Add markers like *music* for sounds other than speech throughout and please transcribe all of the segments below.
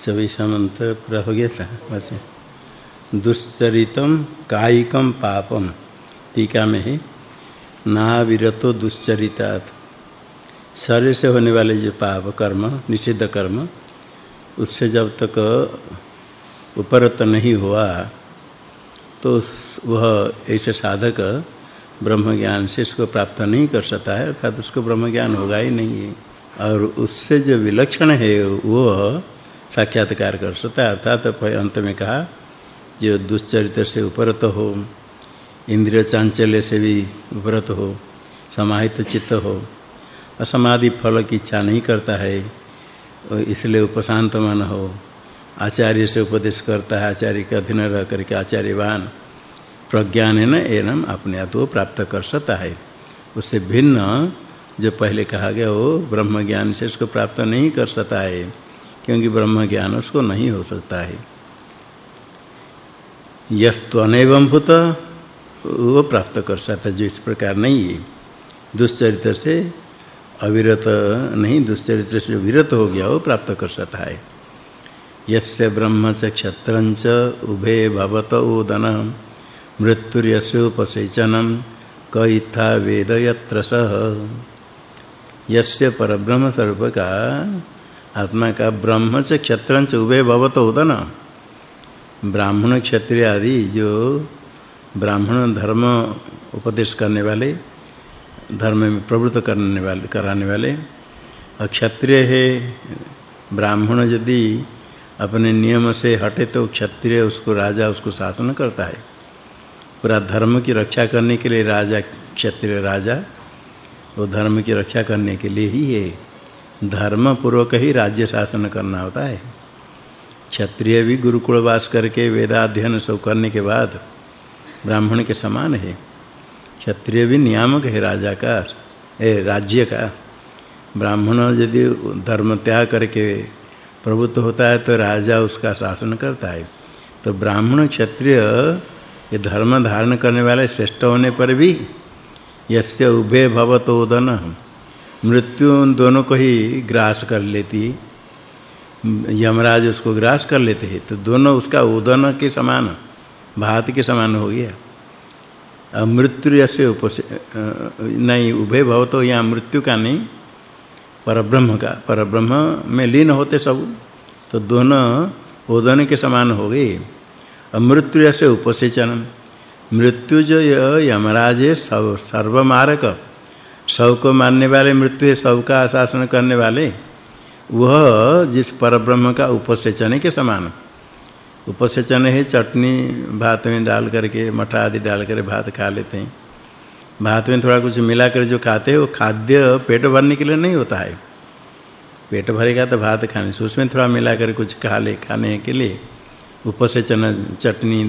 चौबीस मंत्र पूरा हो गया था वैसे दुश्चरितम कायिकम पापम टीका में ही, ना विरतो दुश्चरितात्। शरीर से होने वाले जो पाप कर्म, निषिद्ध कर्म, उससे जब तक उपरत नहीं हुआ तो वह ऐसे साधक ब्रह्म ज्ञान से इसको प्राप्त नहीं कर सकता है, अर्थात उसको ब्रह्म ज्ञान होगा ही नहीं। है और उससे जो विलक्षण है, वो साक्षात्कार कर सकता है। अर्थात अंत में कहा, जो दुश्चरित्र से उपरत हो, इंद्रिय चांचल्य से भी उपरत हो, समाहित चित्त हो, असमाधि फल की इच्छा नहीं करता है इसलिए उपशांत मन हो, आचार्य से उपदेश करता है, आचार्य के अधीन रह करके आचार्यवान, प्रज्ञान है न, एनम अपने वो प्राप्त कर सकता है। उससे भिन्न, जो पहले कहा गया वो ब्रह्म ज्ञान से इसको प्राप्त नहीं कर सकता है। क्योंकि ब्रह्म ज्ञान उसको नहीं हो सकता है। यस्त्वनैवं भूत वो प्राप्त कर सकता जो इस प्रकार नहीं है। दुश्चरित्र से अविरत, नहीं दुश्चरित्र से विरत हो गया, वो प्राप्त कर सकता है। यस्य ब्रह्म च क्षत्रंच उभे भवत उदन मृत्युर्यस्योपसेचनं क इत्था वेद यत्र सह यस्य परब्रह्म स्वरूप का आत्मा का ब्रह्म से च क्षत्रंच उभे भवत, होता ना? ब्राह्मण क्षत्रिय आदि जो ब्राह्मण धर्म उपदेश करने वाले, धर्म में प्रवृत्त करने वाले, कराने वाले, और क्षत्रिय है, ब्राह्मण यदि अपने नियम से हटे तो क्षत्रिय उसको राजा, उसको शासन करता है। पूरा धर्म की रक्षा करने के लिए राजा, क्षत्रिय राजा, वो धर्म की रक्षा करने के लिए ही है। धर्म पूर्वक ही राज्य शासन करना होता है। क्षत्रिय भी गुरुकुल वास करके वेदाध्ययन सब करने के बाद ब्राह्मण के समान है। क्षत्रिय भी नियामक है राजा का, ए, राज्य का। ब्राह्मण यदि धर्म त्याग करके प्रभुत्व होता है तो राजा उसका शासन करता है। तो ब्राह्मण क्षत्रिय ये धर्म धारण करने वाले श्रेष्ठ होने पर भी यस्य उभे भवतोदन मृत्यु उन दोनों को ही ग्रास कर लेती, यमराज उसको ग्रास कर लेते हैं। तो दोनों उसका उदन के समान, भात के समान हो गया। अब मृत्यु यसे उपसे नहीं उभे भवतो यहाँ मृत्यु का नहीं, परब्रह्म का। परब्रह्म में लीन होते सब तो दोनों उदन के समान हो गए। मृत्यु यसे उपसेचन मृत्यु जो यमराज सर्वमारक सबको मारने वाले, मृत्यु है सब का शासन करने वाले, वह जिस परब्रह्म का उपसेचन के समान। उपसेचन है, चटनी भात में डाल करके, मठा आदि डाल कर भात खा लेते हैं। भात में थोड़ा कुछ मिला कर जो खाते हैं, वो खाद्य पेट भरने के लिए नहीं होता है। पेट भरेगा तो भात खाने से उसमें थोड़ा मिला कर कुछ खा ले, खाने के लिए उपसेचन, चटनी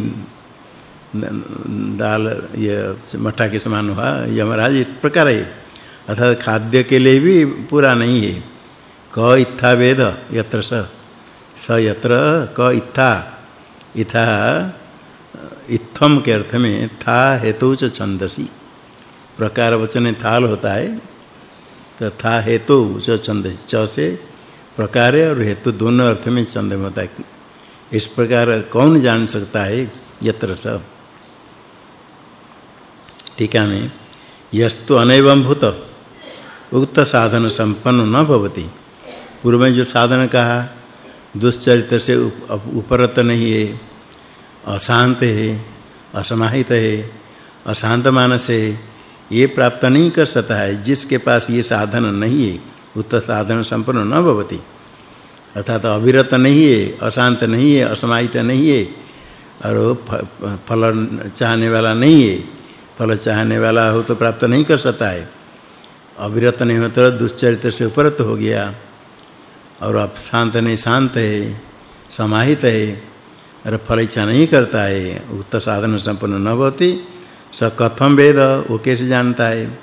दाल, ये मठा के समान हुआ, यमराज, इस प्रकार है। अर्थात खाद्य के लिए भी पूरा नहीं है। क इत्था वेद, यत्र स। स यत्र, क इत्था। इथा इत्थम के अर्थ में था हेतु च छंदसी। प्रकार वचन थाल होता है तो था हेतु च छंदसी। च से प्रकार और हेतु दोनों अर्थ में छंद में होता है। इस प्रकार कौन जान सकता है? यत्र स। टीका में। यस्तु अनैवं भूत। उक्त साधन संपन्न न भवति। पूर्व में जो साधन कहा दुश्चरित्र से उपरत नहीं है, अशांत है, असमाहित है, अशांत मानस है, ये प्राप्त नहीं कर सकता है, जिसके पास ये साधन नहीं है, उक्त साधन संपन्न न भवति। अर्थात अविरत नहीं है, अशांत नहीं है, असमाहित नहीं है, और फल चाहने वाला नहीं है, फल चाहने वाला हो तो प्राप्त नहीं कर सकता है। अविरत नहीं हो तो दुश्चरित्र से उपरत हो गया। और अब शांत नहीं, शांत है, समाहित है और फल इच्छा नहीं करता है, उक्त साधन संपन्न न होती स कथम वेद वो कैसे जानता है?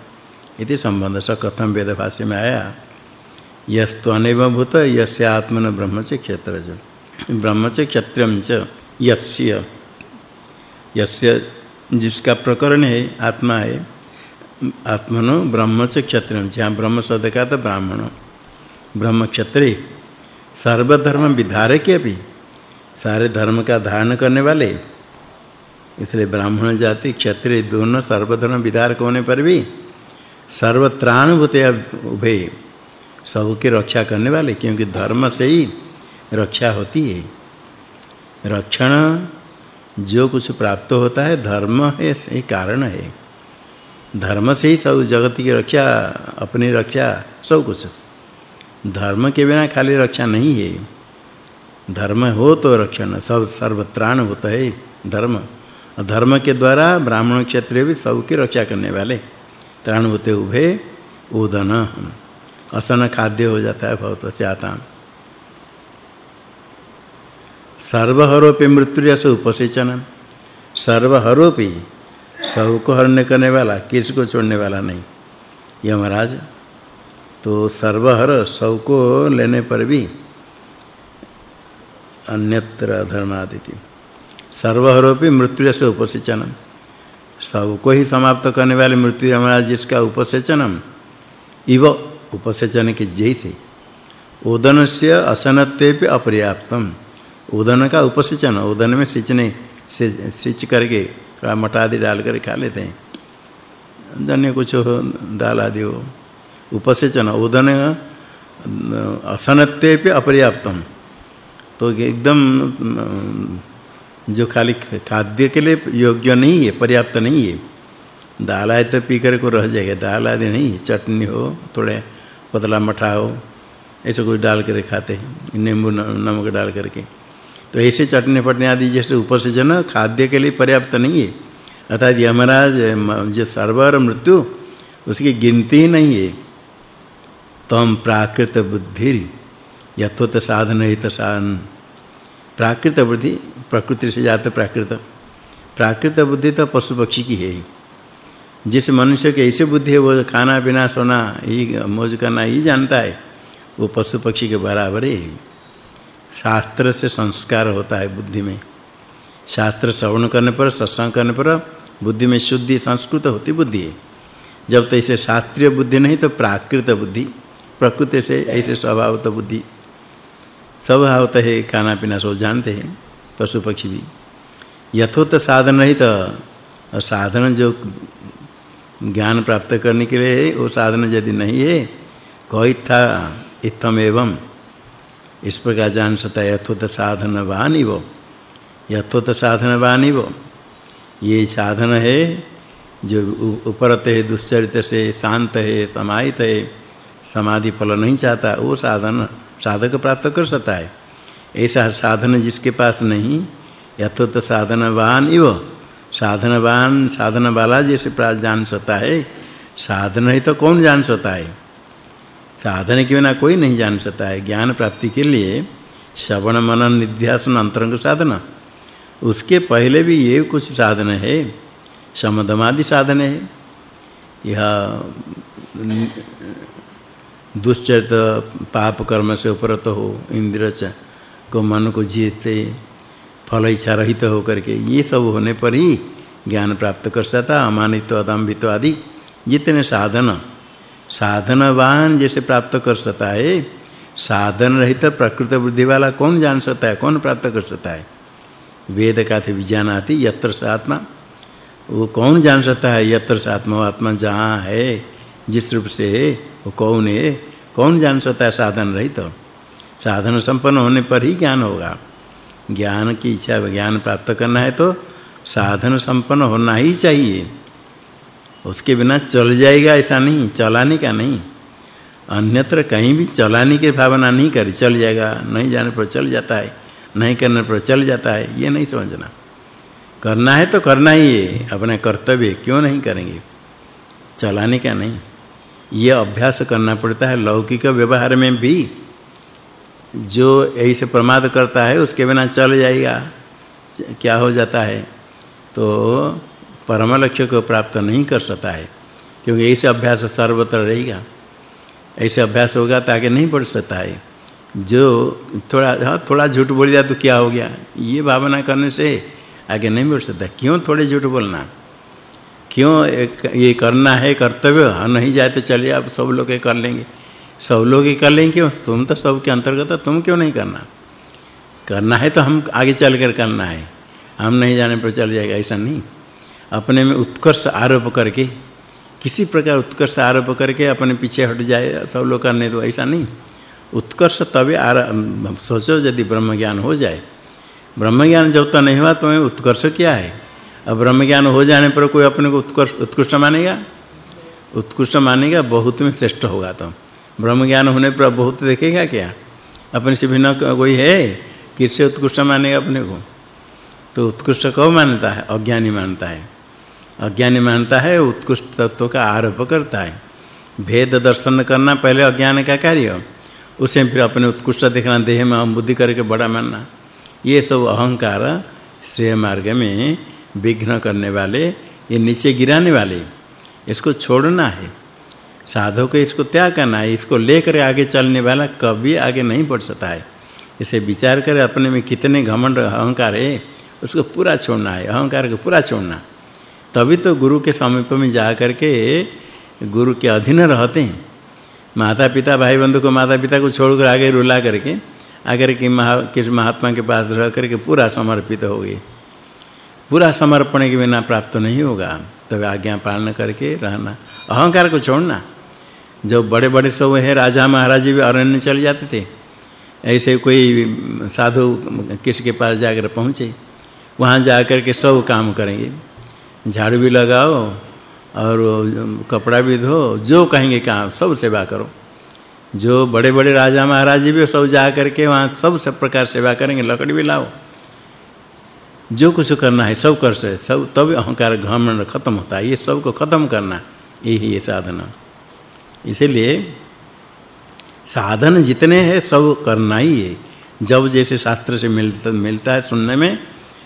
इति संबंध स कथम वेद भाष्य में आया। यस्तु अनैव भूत, यस्य आत्मन ब्रह्म च क्षेत्र च ब्रह्म च क्षत्रम च यस्य। यस्य जिसका प्रकरण है, आत्मा है आत्मनो ब्रह्म च क्षत्रम जहाँ ब्रह्म शब्द का तो ब्राह्मण। ब्रह्म क्षत्रिय। सर्वधर्म विधारक भी सारे धर्म का धारण करने वाले। इसलिए ब्राह्मण जाति, क्षत्रिय दोनों सर्वधर्म विधारक होने पर भी सर्वत्राणभूते उभे सबकी रक्षा करने वाले, क्योंकि धर्म से ही रक्षा होती है। रक्षण, जो कुछ प्राप्त होता है, धर्म है से कारण है। धर्म से ही सब जगत की रक्षा, अपनी रक्षा, सब कुछ। धर्म के बिना खाली रक्षा नहीं है। धर्म हो तो रक्षण सब सर्वत्राण होता है धर्म। धर्म के द्वारा ब्राह्मण क्षत्रिय भी सबकी रक्षा करने वाले। त्राण होते उभे उदन। असन खाद्य हो जाता है बहुत चाहता सर्वहरोपि मृत्युरस उपसेचन सर्वहरोपि सबको हरने करने वाला किसी को छोड़ने वाला नहीं? यमराज। तो सर्वहर सबको लेने पर भी अन्यत्र धर्मादिति सर्वहरोपि मृत्यु से उपसेचनम। सबको ही समाप्त करने वाले मृत्यु यमराज जिसका उपसेचनम, इव उपसेचन के जैसे। उदन से असनत्वेपि अपर्याप्तम। उदन का उपसेचन, उदन में सिंचने सिंच करके थोड़ा मटा आदि डाल कर खा लेते हैं। धन्य कुछ हो, दाल आदि हो। उपसेचन उदन असनत्वे पे अपर्याप्तम। तो एकदम, जो खाली खाद्य के लिए योग्य नहीं है, पर्याप्त नहीं है। दाल आदि तो पीकर को रह जाएगा, दाल आदि नहीं चटनी हो, थोड़े पतला मठा हो, ऐसे कुछ डाल कर खाते हैं, नींबू, नमक डाल करके। तो ऐसे चटनी पटनी आदि जैसे उपसेचन खाद्य के लिए पर्याप्त नहीं है। अर्थात यमराज जो सर्वर मृत्यु, उसकी गिनती ही नहीं है। तम प्राकृत बुद्धि, यथोत साधन हित साधन। प्राकृत बुद्धि, प्रकृति से जात प्राकृत। प्राकृत बुद्धि तो पशु पक्षी की है। जिस मनुष्य के ऐसे बुद्धि है, वो खाना पीना, सोना, ही, मौज करना ही जानता है, वो पशु पक्षी के बराबर है। शास्त्र से संस्कार होता है बुद्धि में। शास्त्र श्रवण करने पर, सत्संग करने पर बुद्धि में शुद्धि, संस्कृत होती बुद्धि है। जब तक इसे शास्त्रीय बुद्धि नहीं तो प्राकृत बुद्धि, प्रकृति से ऐसे स्वभाव तो बुद्धि। स्वभाव तो है, खाना पीना सो जानते हैं, पशु पक्षी भी। यथोत साधन नहीं तो साधन जो ज्ञान प्राप्त करने के लिए वो साधन यदि नहीं है, कोई था इत्थम एवं इस प्रकार जान सकता है यथोत साधनवान वो, यथोत साधनवान वो। ये साधन है जो उपरत है, दुश्चरित से, शांत है, समाहित है, समाधि फल नहीं चाहता, वो साधन, साधक प्राप्त कर सकता है। ऐसा साधन जिसके पास नहीं, यथोत साधनवान इव साधनवान साधन वाला जैसे जान सकता है, साधन ही तो कौन जान सकता है? साधन के बिना कोई नहीं जान सकता है। ज्ञान प्राप्ति के लिए श्रवण, मनन, निध्यासन, अंतरंग साधन, उसके पहले भी ये कुछ साधन है। समदमादि साधन है। यह दुष्चरित पाप कर्म से उपरत हो, इंद्र को मन को जीते, फल इच्छा रहित हो करके ये सब होने पर ही ज्ञान प्राप्त कर सकता अमानित अदम्भित आदि जितने साधन साधनवान जैसे प्राप्त कर सकता है। साधन रहित प्रकृत बुद्धि वाला कौन जान सकता है? कौन प्राप्त कर सकता है? वेद का थे विज्ञानाति यत्र आत्मा। वो कौन जान सकता है? यत्र आत्मा आत्मा जहाँ है, जिस रूप से है, वो कौन है? कौन जान सकता है साधन रहित? साधन संपन्न होने पर ही ज्ञान होगा। ज्ञान की इच्छा, ज्ञान प्राप्त करना है तो साधन संपन्न होना ही चाहिए। उसके बिना चल जाएगा ऐसा नहीं, चलाने का नहीं। अन्यत्र कहीं भी चलाने की भावना नहीं करी, चल जाएगा, नहीं जाने पर चल जाता है, नहीं करने पर चल जाता है, ये नहीं समझना। करना है तो करना ही है, अपना कर्तव्य क्यों नहीं करेंगे? चलाने का नहीं। ये अभ्यास करना पड़ता है लौकिक व्यवहार में भी। जो ऐसे प्रमाद करता है, उसके बिना चल जाएगा, क्या हो जाता है? तो परम लक्ष्य को प्राप्त नहीं कर सकता है, क्योंकि ऐसे अभ्यास सर्वत्र रहेगा। ऐसे अभ्यास होगा तो आगे नहीं बढ़ सकता है। जो थोड़ा हाँ थोड़ा झूठ बोल दिया तो क्या हो गया? ये भावना करने से आगे नहीं बढ़ सकता क्यों थोड़े झूठ बोलना? क्यों ये करना है कर्तव्य? हाँ नहीं जाए तो चलिए, आप सब लोग कर लेंगे। सब लोग ही कर लेंगे क्यों? तुम तो सब के अंतर्गत तुम क्यों नहीं करना? करना है तो हम आगे चल कर करना है। हम नहीं जाने पर चल जाएगा, ऐसा नहीं। अपने में उत्कर्ष आरोप करके, किसी प्रकार उत्कर्ष आरोप करके अपने पीछे हट जाए, सब लोग करने तो ऐसा नहीं। उत्कर्ष तभी सोचो यदि ब्रह्म ज्ञान हो जाए। ब्रह्म ज्ञान जब तक नहीं हुआ तो उत्कर्ष क्या है? अब ब्रह्म ज्ञान हो जाने पर कोई अपने को उत्कर्ष, उत्कृष्ट मानेगा? उत्कृष्ट मानेगा, बहुत में श्रेष्ठ होगा तो। ब्रह्म ज्ञान होने पर बहुत देखेगा क्या? अपने से भिन्न कोई है? किससे उत्कृष्ट मानेगा अपने को? तो उत्कृष्ट कब मानता है? अज्ञानी मानता है। अज्ञानी मानता है, उत्कृष्ट तत्व का आरोप करता है। भेद दर्शन करना पहले अज्ञान का कार्य, उसे फिर अपने उत्कृष्ट देखना, देह में हम बुद्धि करके बड़ा मानना। ये सब अहंकार श्रेय मार्ग में विघ्न करने वाले, ये नीचे गिराने वाले, इसको छोड़ना है। साधक को इसको त्याग करना है, इसको लेकर आगे चलने वाला कभी आगे नहीं बढ़ सकता है। इसे विचार कर अपने में कितने घमंड अहंकार है, उसको पूरा छोड़ना है, अहंकार को पूरा छोड़ना। तभी तो गुरु के समीप में जा करके गुरु के अधीन रहते हैं। माता पिता भाई बंधु को माता पिता को छोड़कर आगे रुला करके, आकर के महा, किस महात्मा के पास रह करके पूरा समर्पित हो गए। पूरा समर्पण के बिना प्राप्त नहीं होगा। तब आज्ञा पालन करके रहना। अहंकार को छोड़ना। जो बड़े-बड़े सब है, राजा महाराज भी अरण्य चले जाते थे। ऐसे कोई साधु किसके पास जाकर पहुँचे, वहाँ जाकर के सब काम करेंगे। झाड़ू भी लगाओ और कपड़ा भी धो, जो कहेंगे काम सब सेवा करो। जो बड़े-बड़े राजा महाराज भी सब जा करके वहाँ सब सब प्रकार सेवा करेंगे, लकड़ी भी लाओ। जो कुछ करना है, सब कर से, सब तब अहंकार घमंड खत्म होता है। ये सबको खत्म करना यही है साधना। इसलिए साधन जितने हैं, सब करना ही है। जब जैसे शास्त्र से मिलता मिलता है सुनने में,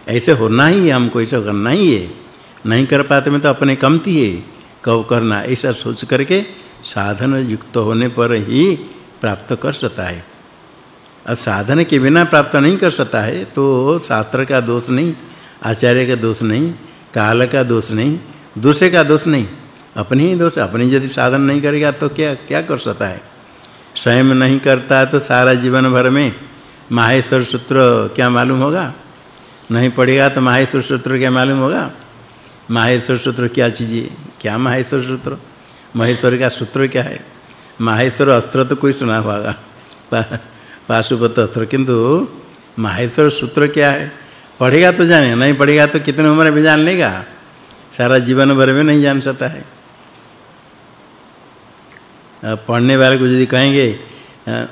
ऐसे होना ही है, हमको ऐसा करना ही है। नहीं कर पाते में तो अपने कमती है। कब करना, ऐसा सोच करके साधन युक्त होने पर ही प्राप्त कर सकता है। और साधन के बिना प्राप्त नहीं कर सकता है तो शास्त्र का दोष नहीं, आचार्य का दोष नहीं, काल का दोष नहीं, दूसरे का दोष नहीं। अपने ही दोष, अपनी यदि साधन नहीं करेगा तो क्या क्या कर सकता है? स्वयं नहीं करता तो सारा जीवन भर में माहेश्वर सूत्र क्या मालूम होगा? नहीं पढ़ेगा तो माहेश्वर सूत्र क्या मालूम होगा? माहेश्वर सूत्र क्या चीज़ है? क्या माहेश्वर सूत्र? महेश्वर का सूत्र क्या है? माहेश्वर अस्त्र तो कोई सुना होगा। पाशुपत अस्त्र। किंतु माहेश्वर सूत्र क्या है? पढ़ेगा तो जाने, नहीं पढ़ेगा तो कितने उम्र में जान लेगा? सारा जीवन भर में नहीं जान सकता है। पढ़ने वाले को यदि कहेंगे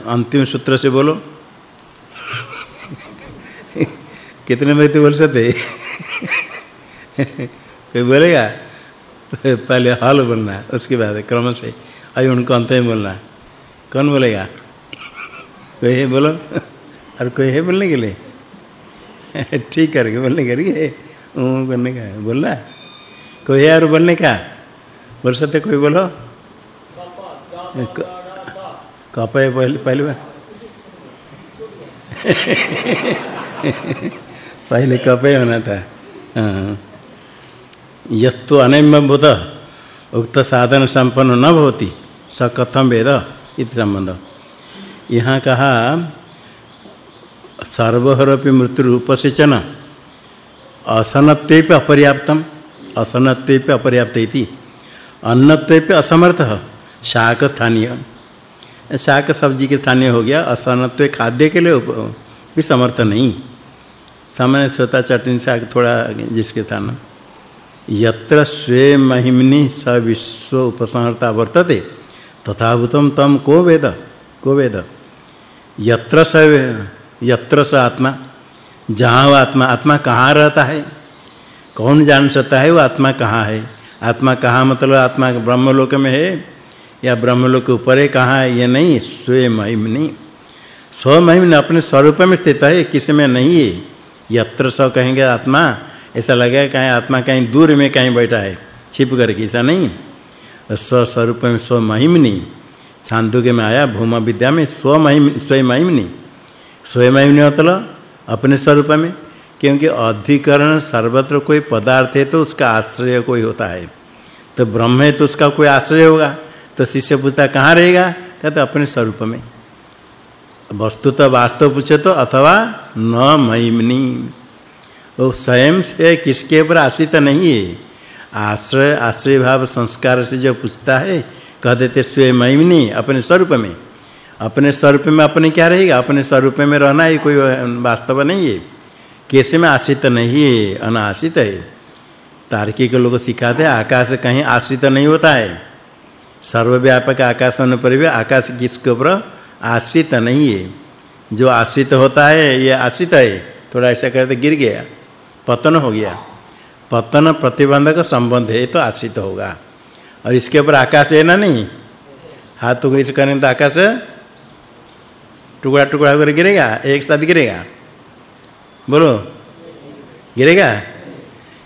अंतिम सूत्र से बोलो। *laughs* कितने व्यक्ति बोल सकते? *laughs* कोई बोलेगा? *laughs* पहले हल बोलना है, उसके बाद क्रम से। अभी उनको अंत में बोलना है। कौन बोलेगा? कोई है बोलो? और कोई है बोलने के लिए? *laughs* ठीक करके बोलने के लिए। ऊ करने का बोलना कोई है और बोलने का? बोल सकते कोई बोलो? कपे *laughs* पहले पहले बार। पहले कपे होना था। हाँ। यस्तु अनम्यभूत उक्त साधन संपन्न न भवति, स कथम वेद इति संबंध यहाँ कहा, सर्वहरपि मृत्यु रूपसेचन असनत्वेपि अपर्याप्तम असनत्वेपि अपर्याप्त इति अन्नत्वेपि असमर्थ शाक स्थानीय शाक सब्ज़ी के स्थानीय हो गया, असनत्व खाद्य के लिए भी समर्थ नहीं। सामान्य स्वता चटनी शाक थोड़ा जिसके स्थान। यत्र स्वे महिमनि स विश्व उपसंहर्ता वर्तते। तथाभूतम तम को वेद? को वेद? यत्र स यत्र स आत्मा? जहाँ आत्मा आत्मा कहाँ रहता है? कौन जान सकता है वो आत्मा कहाँ है? आत्मा कहाँ मतलब आत्मा ब्रह्मलोक में है? या ब्रह्मलोक के ऊपर है, कहाँ है? ये नहीं, स्वे महिमनि। स्व महिमनि अपने स्वरूप में स्थित है, किसी में नहीं है? यत्र स कहेंगे आत्मा। ऐसा लगेगा कहीं आत्मा कहीं दूर में कहीं बैठा है। छिप करके ऐसा नहीं। स्व स्वरूप में स्व महिमनी छांदोग्य में आया भूमा विद्या में स्व महिम स्वयं महिमनी स्वयं महिमनी मतलब अपने स्वरूप में, क्योंकि अधिकरण सर्वत्र कोई पदार्थ है तो उसका आश्रय कोई होता है। तो ब्रह्म है तो उसका कोई आश्रय होगा। तो शिष्य पूछता, कहाँ रहेगा? कहते, अपने स्वरूप में। वस्तु तो वास्तव पूछे तो अथवा न महिमनी। वो स्वयं से किसके ऊपर आश्रित नहीं है? आश्रय आश्रय भाव संस्कार से जो पूछता है, कह देते स्वयं महिमनी अपने स्वरूप में। अपने स्वरूप में अपने क्या रहेगा? अपने स्वरूप में रहना ही कोई वास्तव नहीं है। कैसे में आश्रित नहीं है? अनाश्रित है। तार्किक लोग सिखाते हैं, आकाश कहीं आश्रित नहीं होता है। सर्वव्यापक आकाश होने पर भी आकाश किसके ऊपर आश्रित नहीं है। जो आश्रित होता है, ये आश्रित है। थोड़ा ऐसा करते गिर गया। पतन हो गया। पतन प्रतिबंधक संबंध है तो आश्रित होगा। और इसके ऊपर आकाश है ना नहीं? हाथ को इस करें तो आकाश टुकड़ा टुकड़ा होकर गिरेगा, एक साथ गिरेगा। बोलो। गिरेगा?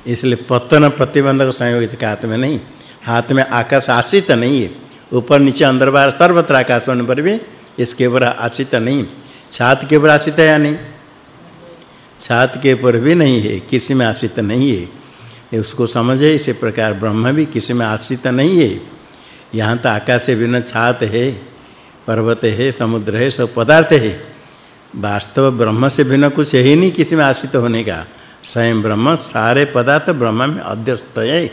इसलिए पतन प्रतिबंधक संयोग इसके हाथ में नहीं। हाथ में आकाश आश्रित नहीं है। ऊपर नीचे अंदर बाहर सर्वत्र आकाश होने पर भी इसके ऊपर आश्रित नहीं। छात के ऊपर आश्रित है या नहीं? छात के ऊपर भी नहीं है, किसी में आश्रित नहीं है। उसको समझे, इसी प्रकार ब्रह्म भी किसी में आश्रित नहीं है। यहाँ तो आकाश से बिना छात है, पर्वत है, समुद्र है, सब पदार्थ है। वास्तव ब्रह्म से बिना कुछ है ही नहीं किसी में आश्रित होने का। स्वयं ब्रह्म, सारे पदार्थ ब्रह्म में अध्यस्त है।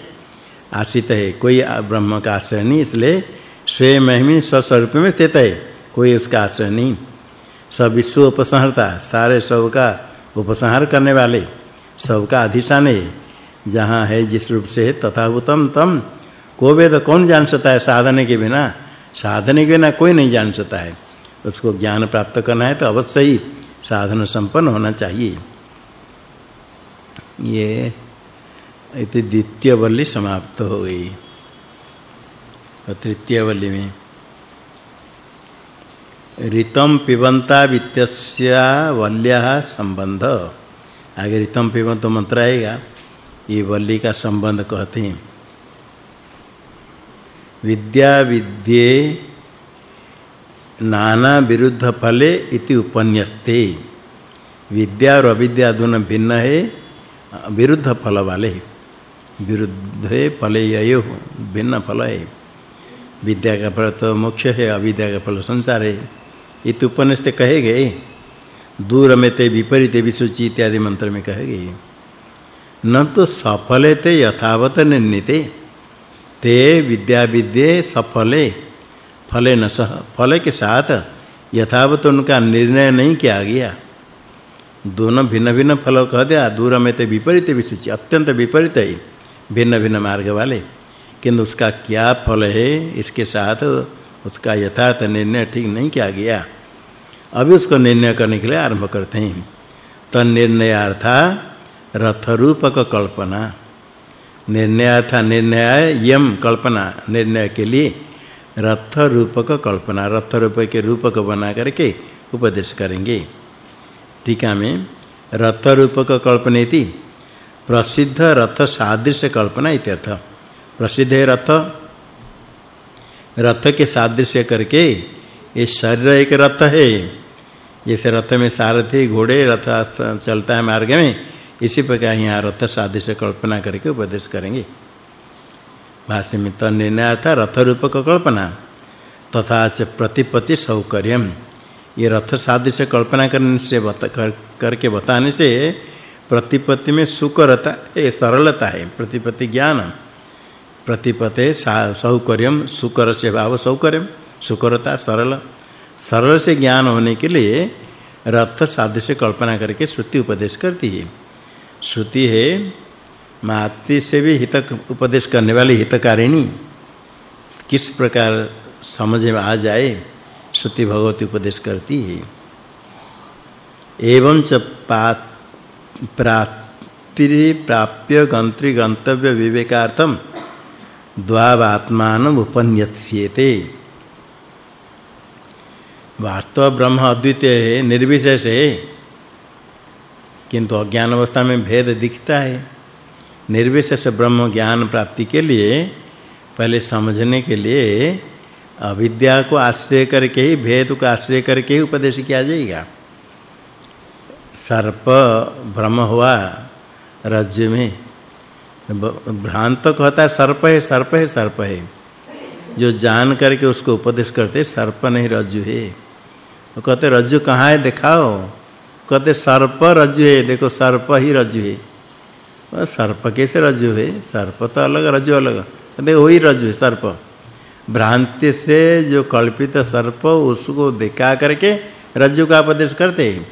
आश्रित है, कोई ब्रह्म का आश्रय नहीं, इसलिए स्वयं महिमी स्वस्वरूप में स्थित है, कोई उसका आश्रय नहीं। सब विश्व उपसंहरता, सारे सब का उपसंहार करने वाले सबका अधिष्ठान है। जहाँ है जिस रूप से तथा उत्तम तम। को वेद कौन जान सकता है? साधने के बिना, साधने के बिना कोई नहीं जान सकता है। उसको ज्ञान प्राप्त करना है तो अवश्य ही साधन संपन्न होना चाहिए। ये इति द्वितीय वल्ली समाप्त हो गई। और तृतीय वल्ली में ऋतम पिबंता वित्तस्य वल्या संबंध। आगे ऋतम पिबंत मंत्र आएगा, ये वल्ली का संबंध कहते हैं। विद्या विद्ये नाना विरुद्ध फले इति उपन्यस्ते। विद्या और अविद्या दोनों भिन्न है, विरुद्ध फल वाले विरुद्ध फले यो भिन्न फल है। विद्या का फल तो मोक्ष है, अविद्या का फल संसार है। इत उपनिषद कहे गए। दूर में ते विपरीत विसुचि इत्यादि मंत्र में कहे गए। न तो सफले ते यथावत निर्णिते ते विद्या विद्ये सफले, फले न सह, फल के साथ यथावत उनका निर्णय नहीं किया गया। दोनों भिन्न भिन्न फल कह दिया, दूर में ते विपरीत विसुचि, अत्यंत विपरीत है, भिन्न भिन्न मार्ग वाले। किंतु उसका क्या फल है, इसके साथ उसका यथार्थ निर्णय ठीक नहीं किया गया। अभी उसको निर्णय करने के लिए आरंभ करते हैं। तन निर्णयार्था रथ रूपक कल्पना। निर्णयार्थ निर्णय यम कल्पना। निर्णय के लिए रथ रूपक कल्पना। रथ रूप के रूपक बना करके उपदेश करेंगे। टीका में रथ रूपक कल्पनेति प्रसिद्ध रथ सादृश्य कल्पना इत्यर्थ। प्रसिद्ध रथ। रथ के सादृश्य करके ये शरीर एक रथ है। जैसे रथ में सारथी घोड़े रथ चलता है मार्ग में इसी प्रकार यहाँ रथ सादृश्य कल्पना करके उपदेश करेंगे। भाष्य में तो निर्णय था रथ रूपक कल्पना तथा च प्रतिपति सौकर्यम। ये रथ सादृश्य कल्पना करने से बता कर, करके बताने से प्रतिपत्ति में सुकरता है सरलता है प्रतिपत्ति ज्ञान प्रतिपते सौकर्यम सुकर से भाव सौकर्यम, सुकरता सरल। सरल से ज्ञान होने के लिए रथ साध्य से कल्पना करके श्रुति उपदेश करती है श्रुति है, मातृ से भी हित उपदेश करने वाली हितकारिणी। किस प्रकार समझ में आ जाए, श्रुति भगवती उपदेश करती है। एवं च प्राप्ति प्राप्य गंत्री गंतव्य विवेकार्थम। द्वावात्मान उपन्यस्येते वास्तव ब्रह्म अद्वितीय है, निर्विशेष है, किंतु अज्ञान अवस्था में भेद दिखता है। निर्विशेष ब्रह्म ज्ञान प्राप्ति के लिए, पहले समझने के लिए अविद्या को आश्रय करके ही, भेद को आश्रय करके ही उपदेश किया जाएगा। सर्प भ्रम हुआ रज्जु में। भ्रांत कहता है सर्प है सर्प है सर्प है। जो जान करके उसको उपदेश करते सर्प नहीं, रज्जु है। वो कहते रज्जु कहाँ है, दिखाओ। कहते सर्प रज्जु है, देखो सर्प ही रज्जु है। और सर्प कैसे रज्जु है? सर्प तो अलग, रज्जु अलग। कहते वही रज्जु है, सर्प। भ्रांति से जो कल्पित सर्प, उसको दिखा करके रज्जु का उपदेश करते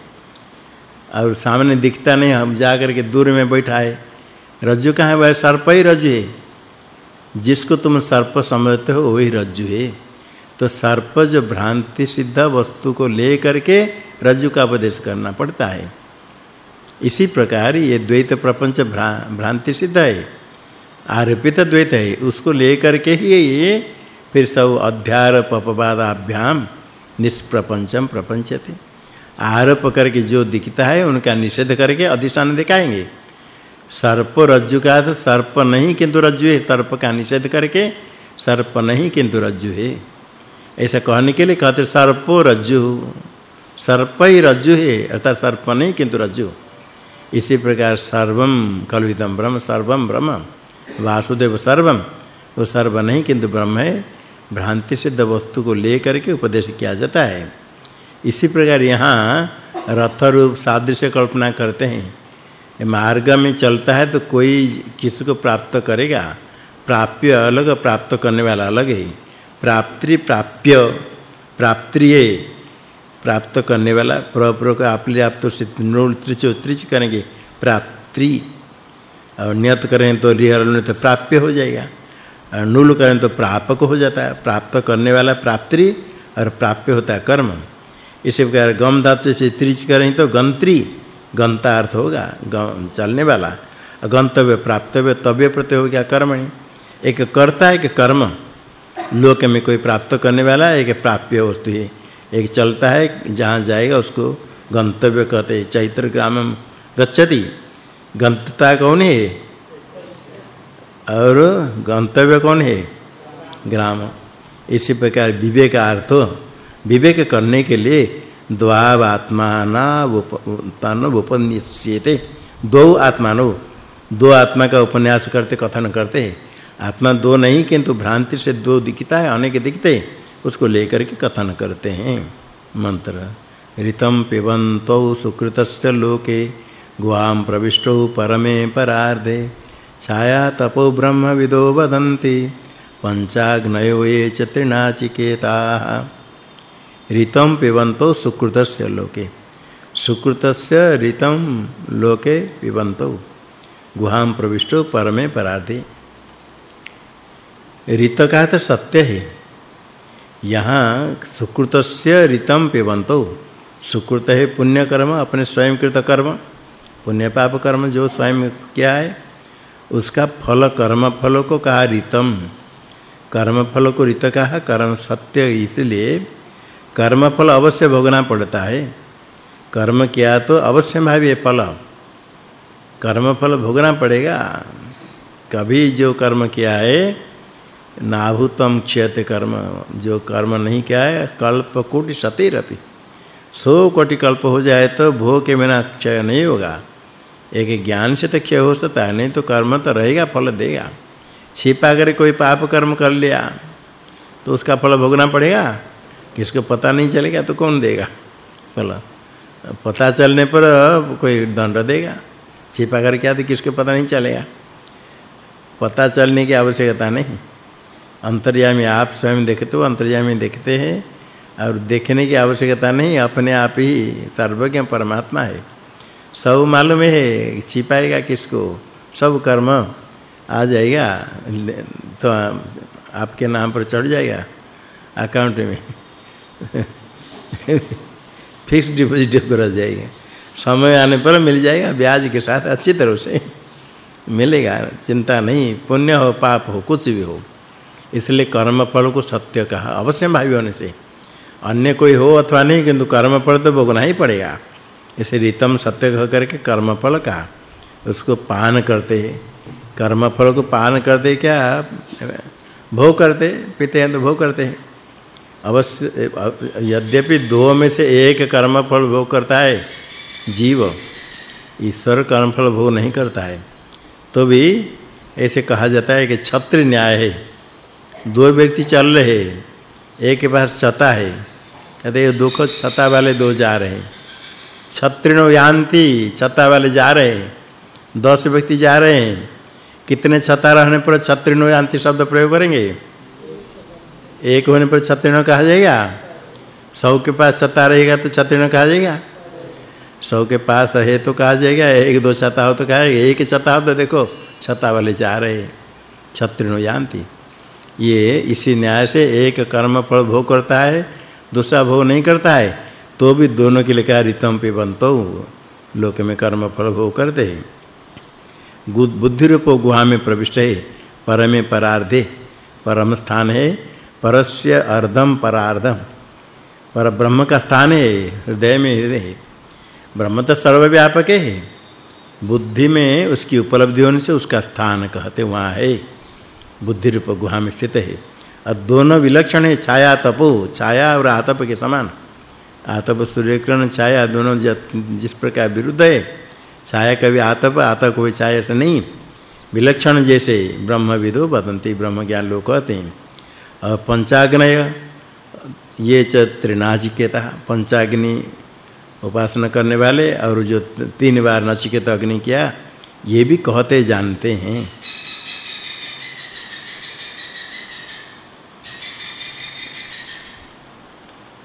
और सामने दिखता नहीं, हम जा करके दूर में बैठा है। रज्जु कहाँ है? वह सर्प ही रज्जु है। जिसको तुम सर्प समझते हो, वही रज्जु है। तो सर्प जो भ्रांति सिद्ध वस्तु को ले करके रज्जु का उपदेश करना पड़ता है। इसी प्रकार ये द्वैत प्रपंच भ्रांति सिद्ध है। आरोपित द्वैत है। उसको ले करके ही ये फिर सब अध्यारोप अपवादाभ्याम निष्प्रपंचम प्रपंचते। आरोप करके जो दिखता है, उनका निषेध करके अधिष्ठान दिखाएँगे। सर्प रज्जु का तो सर्प नहीं किंतु रज्जु है, सर्प का निषेध करके सर्प नहीं किंतु रज्जु है। ऐसा कहने के लिए कहते सर्पो रज्जु, सर्प ही रज्जु है, अर्थात सर्प नहीं किंतु रज्जु। इसी प्रकार सर्वम कल्वितम ब्रह्म सर्वम ब्रह्म, वासुदेव सर्वम वो सर्व नहीं किंतु ब्रह्म है, भ्रांति सिद्ध वस्तु को लेकर के उपदेश किया जाता है। इसी प्रकार यहाँ रथ रूप सादृश्य कल्पना करते हैं। मार्ग में चलता है तो कोई किसी को प्राप्त करेगा। प्राप्य अलग, प्राप्त करने वाला अलग है। प्राप्ति, प्राप्य, प्राप्त्रिय, प्राप्त करने वाला। प्रप्र को आप ले आप तो नूल त्रिच त्रिच करेंगे। प्राप्ति। और नियत करें तो रिहल में तो प्राप्य हो जाएगा। और नूल करें तो प्रापक हो जाता है। प्राप्त करने वाला प्राप्ति और प्राप्य होता है कर्म। इसी प्रकार गम धातु से त्रिच करें तो गंत्री। गंता अर्थ होगा चलने वाला। गंतव्य प्राप्तव्य तव्य प्रत्यय हो गया कर्मणि। एक कर्ता है कर्म। लोक में कोई प्राप्त करने वाला, एक प्राप्य वस्तु है। एक चलता है, जहाँ जाएगा उसको गंतव्य कहते हैं। चैत्र ग्रामम गच्छति। गंतता कौन है? और गंतव्य कौन है? ग्राम। इसी प्रकार विवेक अर्थ विवेक करने के लिए द्वाव आत्माना उपन्न उपनिश्चेते दो आत्मानो, दो आत्मा का उपन्यास करते, कथन करते आत्मा दो नहीं, किंतु भ्रांति से दो दिखता है, अनेक दिखते उसको लेकर के कथन करते हैं। मंत्र, ऋतम पिबंतो सुकृतस्य लोके गुआम प्रविष्टो परमे परार्धे। छाया तपो ब्रह्म विदो वदन्ति, पंचाग्नयो ये च त्रिनाचिकेताः ऋतम पिबंतो सुकृतस्य लोके। सुकृतस्य ऋतम लोके पिबंतो। गुहाम प्रविष्टो परमे पराधे ऋत का तो सत्य है। यहाँ सुकृतस्य ऋतम पिबंतो। सुकृत है पुण्य कर्म अपने स्वयं कृत कर्म। पुण्य पाप कर्म जो स्वयं किया है, उसका फल कर्म फल को कहा ऋतम कर्म फल को ऋत कहा, कर्म सत्य इसलिए कर्म फल अवश्य भोगना पड़ता है। कर्म किया तो अवश्य भावी फल। कर्म फल भोगना पड़ेगा। कभी जो कर्म किया है, नाभूतम क्षयते कर्म। जो कर्म नहीं किया है, कल्प कोटि सतेरपि सौ कोटि कल्प हो जाए तो भोग के बिना क्षय नहीं होगा। एक ज्ञान से तो क्षय हो सकता है, नहीं तो कर्म तो रहेगा, फल देगा। छिपा कर कोई पाप कर्म कर लिया तो उसका फल भोगना पड़ेगा। किसको पता नहीं चलेगा तो कौन देगा? बोला, पता चलने पर कोई दंड देगा। छिपा कर क्या तो किसको पता नहीं चलेगा? पता चलने की आवश्यकता नहीं। अंतर्यामी आप स्वयं देखते हो, अंतर्यामी देखते हैं, और देखने की आवश्यकता नहीं, अपने आप ही सर्वज्ञ परमात्मा है। सब मालूम है, छिपाएगा किसको? सब कर्म आ जाएगा तो आपके नाम पर चढ़ जाएगा अकाउंट में। फिक्स डिपॉजिट कर जाएगा। समय आने पर मिल जाएगा, ब्याज के साथ अच्छी तरह से मिलेगा, चिंता नहीं, पुण्य हो, पाप हो, कुछ भी हो। इसलिए कर्म फल को सत्य कहा, अवश्य भावी होने से। अन्य कोई हो अथवा नहीं, किंतु कर्म फल तो भोगना ही पड़ेगा। इसे रितम सत्य कह करके कर्म फल कहा। उसको पान करते कर्म फल को पान करते क्या? भोग करते, पीते हैं तो भोग करते हैं। अवश्य, यद्यपि दो में से एक कर्मफल भोग करता है, जीव, ईश्वर कर्मफल भोग नहीं करता है तो भी ऐसे कहा जाता है कि छत्र न्याय है। दो व्यक्ति चल रहे एक के पास छता है, कहते ये दुख छता वाले दो जा रहे हैं। छत्रिनो यान्ति, छता वाले जा रहे हैं। दस व्यक्ति जा रहे हैं। कितने छता रहने पर छत्रिनो यान्ति शब्द प्रयोग करेंगे? एक होने पर छत्रिनो कहा जाएगा? सौ के पास छता रहेगा तो छत्रिनो कहा जाएगा? सौ के पास है तो कहा जाएगा, एक दो छता हो तो कहा जाएगा, एक छता हो तो देखो छता वाले जा रहे छत्रिनो यान्ति ये इसी न्याय से एक कर्म फल भोग करता है, दूसरा भोग नहीं करता है तो भी दोनों के लिए कहा, रितम पिबंतो लोक में कर्म फल भोग करते हैं। बुद्धि रूप गुहा में प्रविष्ट है, परमे परार्धे, परम स्थान है परस्य अर्धम परार्धम पर ब्रह्म का स्थान है, हृदय में हृदय ब्रह्म तो सर्वव्यापक है। बुद्धि में उसकी उपलब्धि होने से उसका स्थान कहते वहाँ है। बुद्धि रूप गुहा में स्थित है। और दोनों विलक्षण है, छाया तपो, छाया और आतप के समान। आतप सूर्य किरण छाया दोनों जिस प्रकार विरुद्ध है। छाया कभी आतप आतप कोई छाया से नहीं। विलक्षण जैसे ब्रह्म विदो वदंती ब्रह्म ज्ञान लोग कहते हैं। पंचाग्नय, ये च त्रिनाजिकेता पंचाग्नि उपासना करने वाले और जो तीन बार नचिकेत अग्नि किया, ये भी कहते जानते हैं।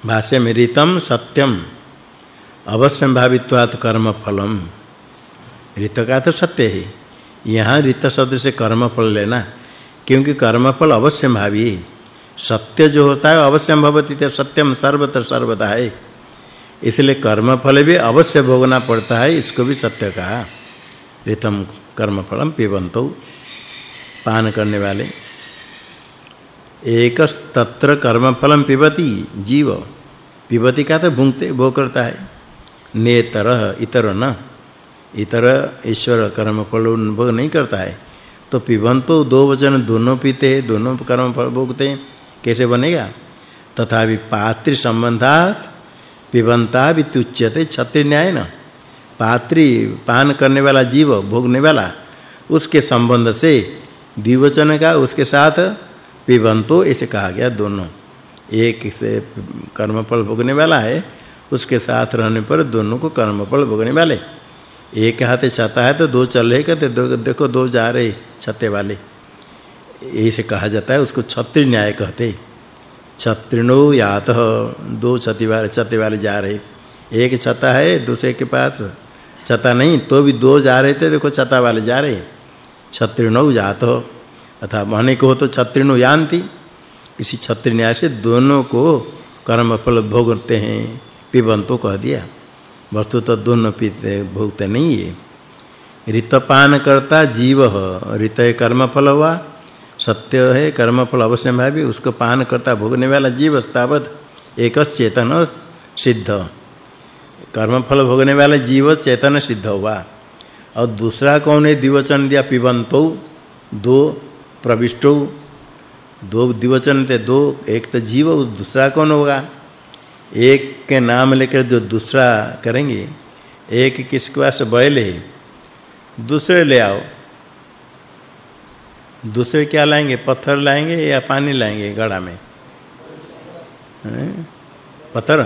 भाष्य में ऋतम सत्यम अवश्यम भावित्वात् कर्म फलम ऋत का तो सत्य है। यहाँ ऋत शब्द से कर्म फल लेना, क्योंकि कर्म फल अवश्य भावी। सत्य जो होता है अवश्यम भवति, ते सत्यम सर्वत्र सर्वदा है। इसलिए कर्म फल भी अवश्य भोगना पड़ता है, इसको भी सत्य कहा। ऋतम कर्म फलम पिबंतो पान करने वाले। एक तत्र कर्म फलम पिबती, जीव। पिबती का तो भुंगते, भोग करता है। नेतर, इतर न। इतर ईश्वर कर्म फल भोग नहीं करता है। तो पिबंतो दो वचन, दोनों पीते, दोनों कर्म फल भोगते। हैं कैसे बनेगा? तथा भी पात्र संबंधात पिबंता वित्युच्यते छत्र न्याय न पात्री पान करने वाला जीव, भोगने वाला, उसके संबंध से द्विवचन का, उसके साथ पिबंतो ऐसे कहा गया दोनों। एक से कर्मफल भोगने वाला है, उसके साथ रहने पर दोनों को कर्मफल भोगने वाले। एक हाथ छाता है तो दो चल रहे, कहते देखो दो जा रहे छते वाले। ऐसे कहा जाता है, उसको छत्री न्याय कहते छत्रिणो यात, दो छती वाले वाले जा रहे। एक छता है, दूसरे के पास छता नहीं तो भी दो जा रहे थे, देखो छता वाले जा रहे। छत्रिणो जात अथा माने को तो छत्रिणो यान्ति। इसी छत्री न्याय से दोनों को कर्म फल भोगते हैं, पिबंतो कह दिया। वस्तु तो दोनों पीते, भोगते नहीं है। ऋतपान करता जीव ऋत कर्म फल हुआ सत्य है कर्म फल अवश्य भावी उसको पान करता भोगने वाला जीव स्थावत एक चेतन सिद्ध। कर्म फल भोगने वाला जीव चेतन सिद्ध हुआ। और दूसरा कौन है? द्विवचन दिया पिबंतो दो प्रविष्टो, दो द्विवचन थे दो, एक तो जीव, और दूसरा कौन होगा? एक के नाम लेकर जो दूसरा करेंगे, एक किसके पास बैल है, दूसरे ले आओ। दूसरे क्या लाएँगे? पत्थर लाएँगे या पानी लाएँगे गड़ा में? पत्थर?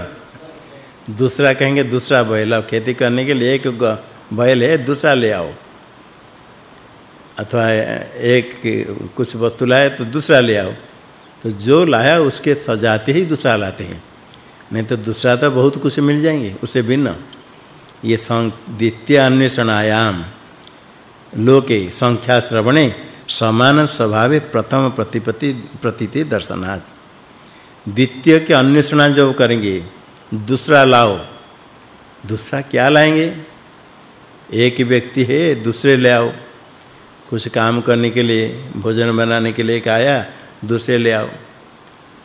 दूसरा कहेंगे, दूसरा बैल। अब खेती करने के लिए एक बैल है, दूसरा ले आओ। अथवा एक कुछ वस्तु लाए तो दूसरा ले आओ। तो जो लाया उसके सजाते ही दूसरा लाते हैं। नहीं तो दूसरा तो बहुत कुछ मिल जाएँगे, उससे भिन्न। ये द्वितीय अन्वेषणायाम। लोके संख्या श्रवणे समान स्वभावे प्रथम प्रतिपति, प्रतीति दर्शनात्। द्वितीय के अन्वेषण जो करेंगे, दूसरा लाओ। दूसरा क्या लाएँगे? एक व्यक्ति है, दूसरे ले आओ। कुछ काम करने के लिए, भोजन बनाने के लिए एक आया दूसरे ले आओ।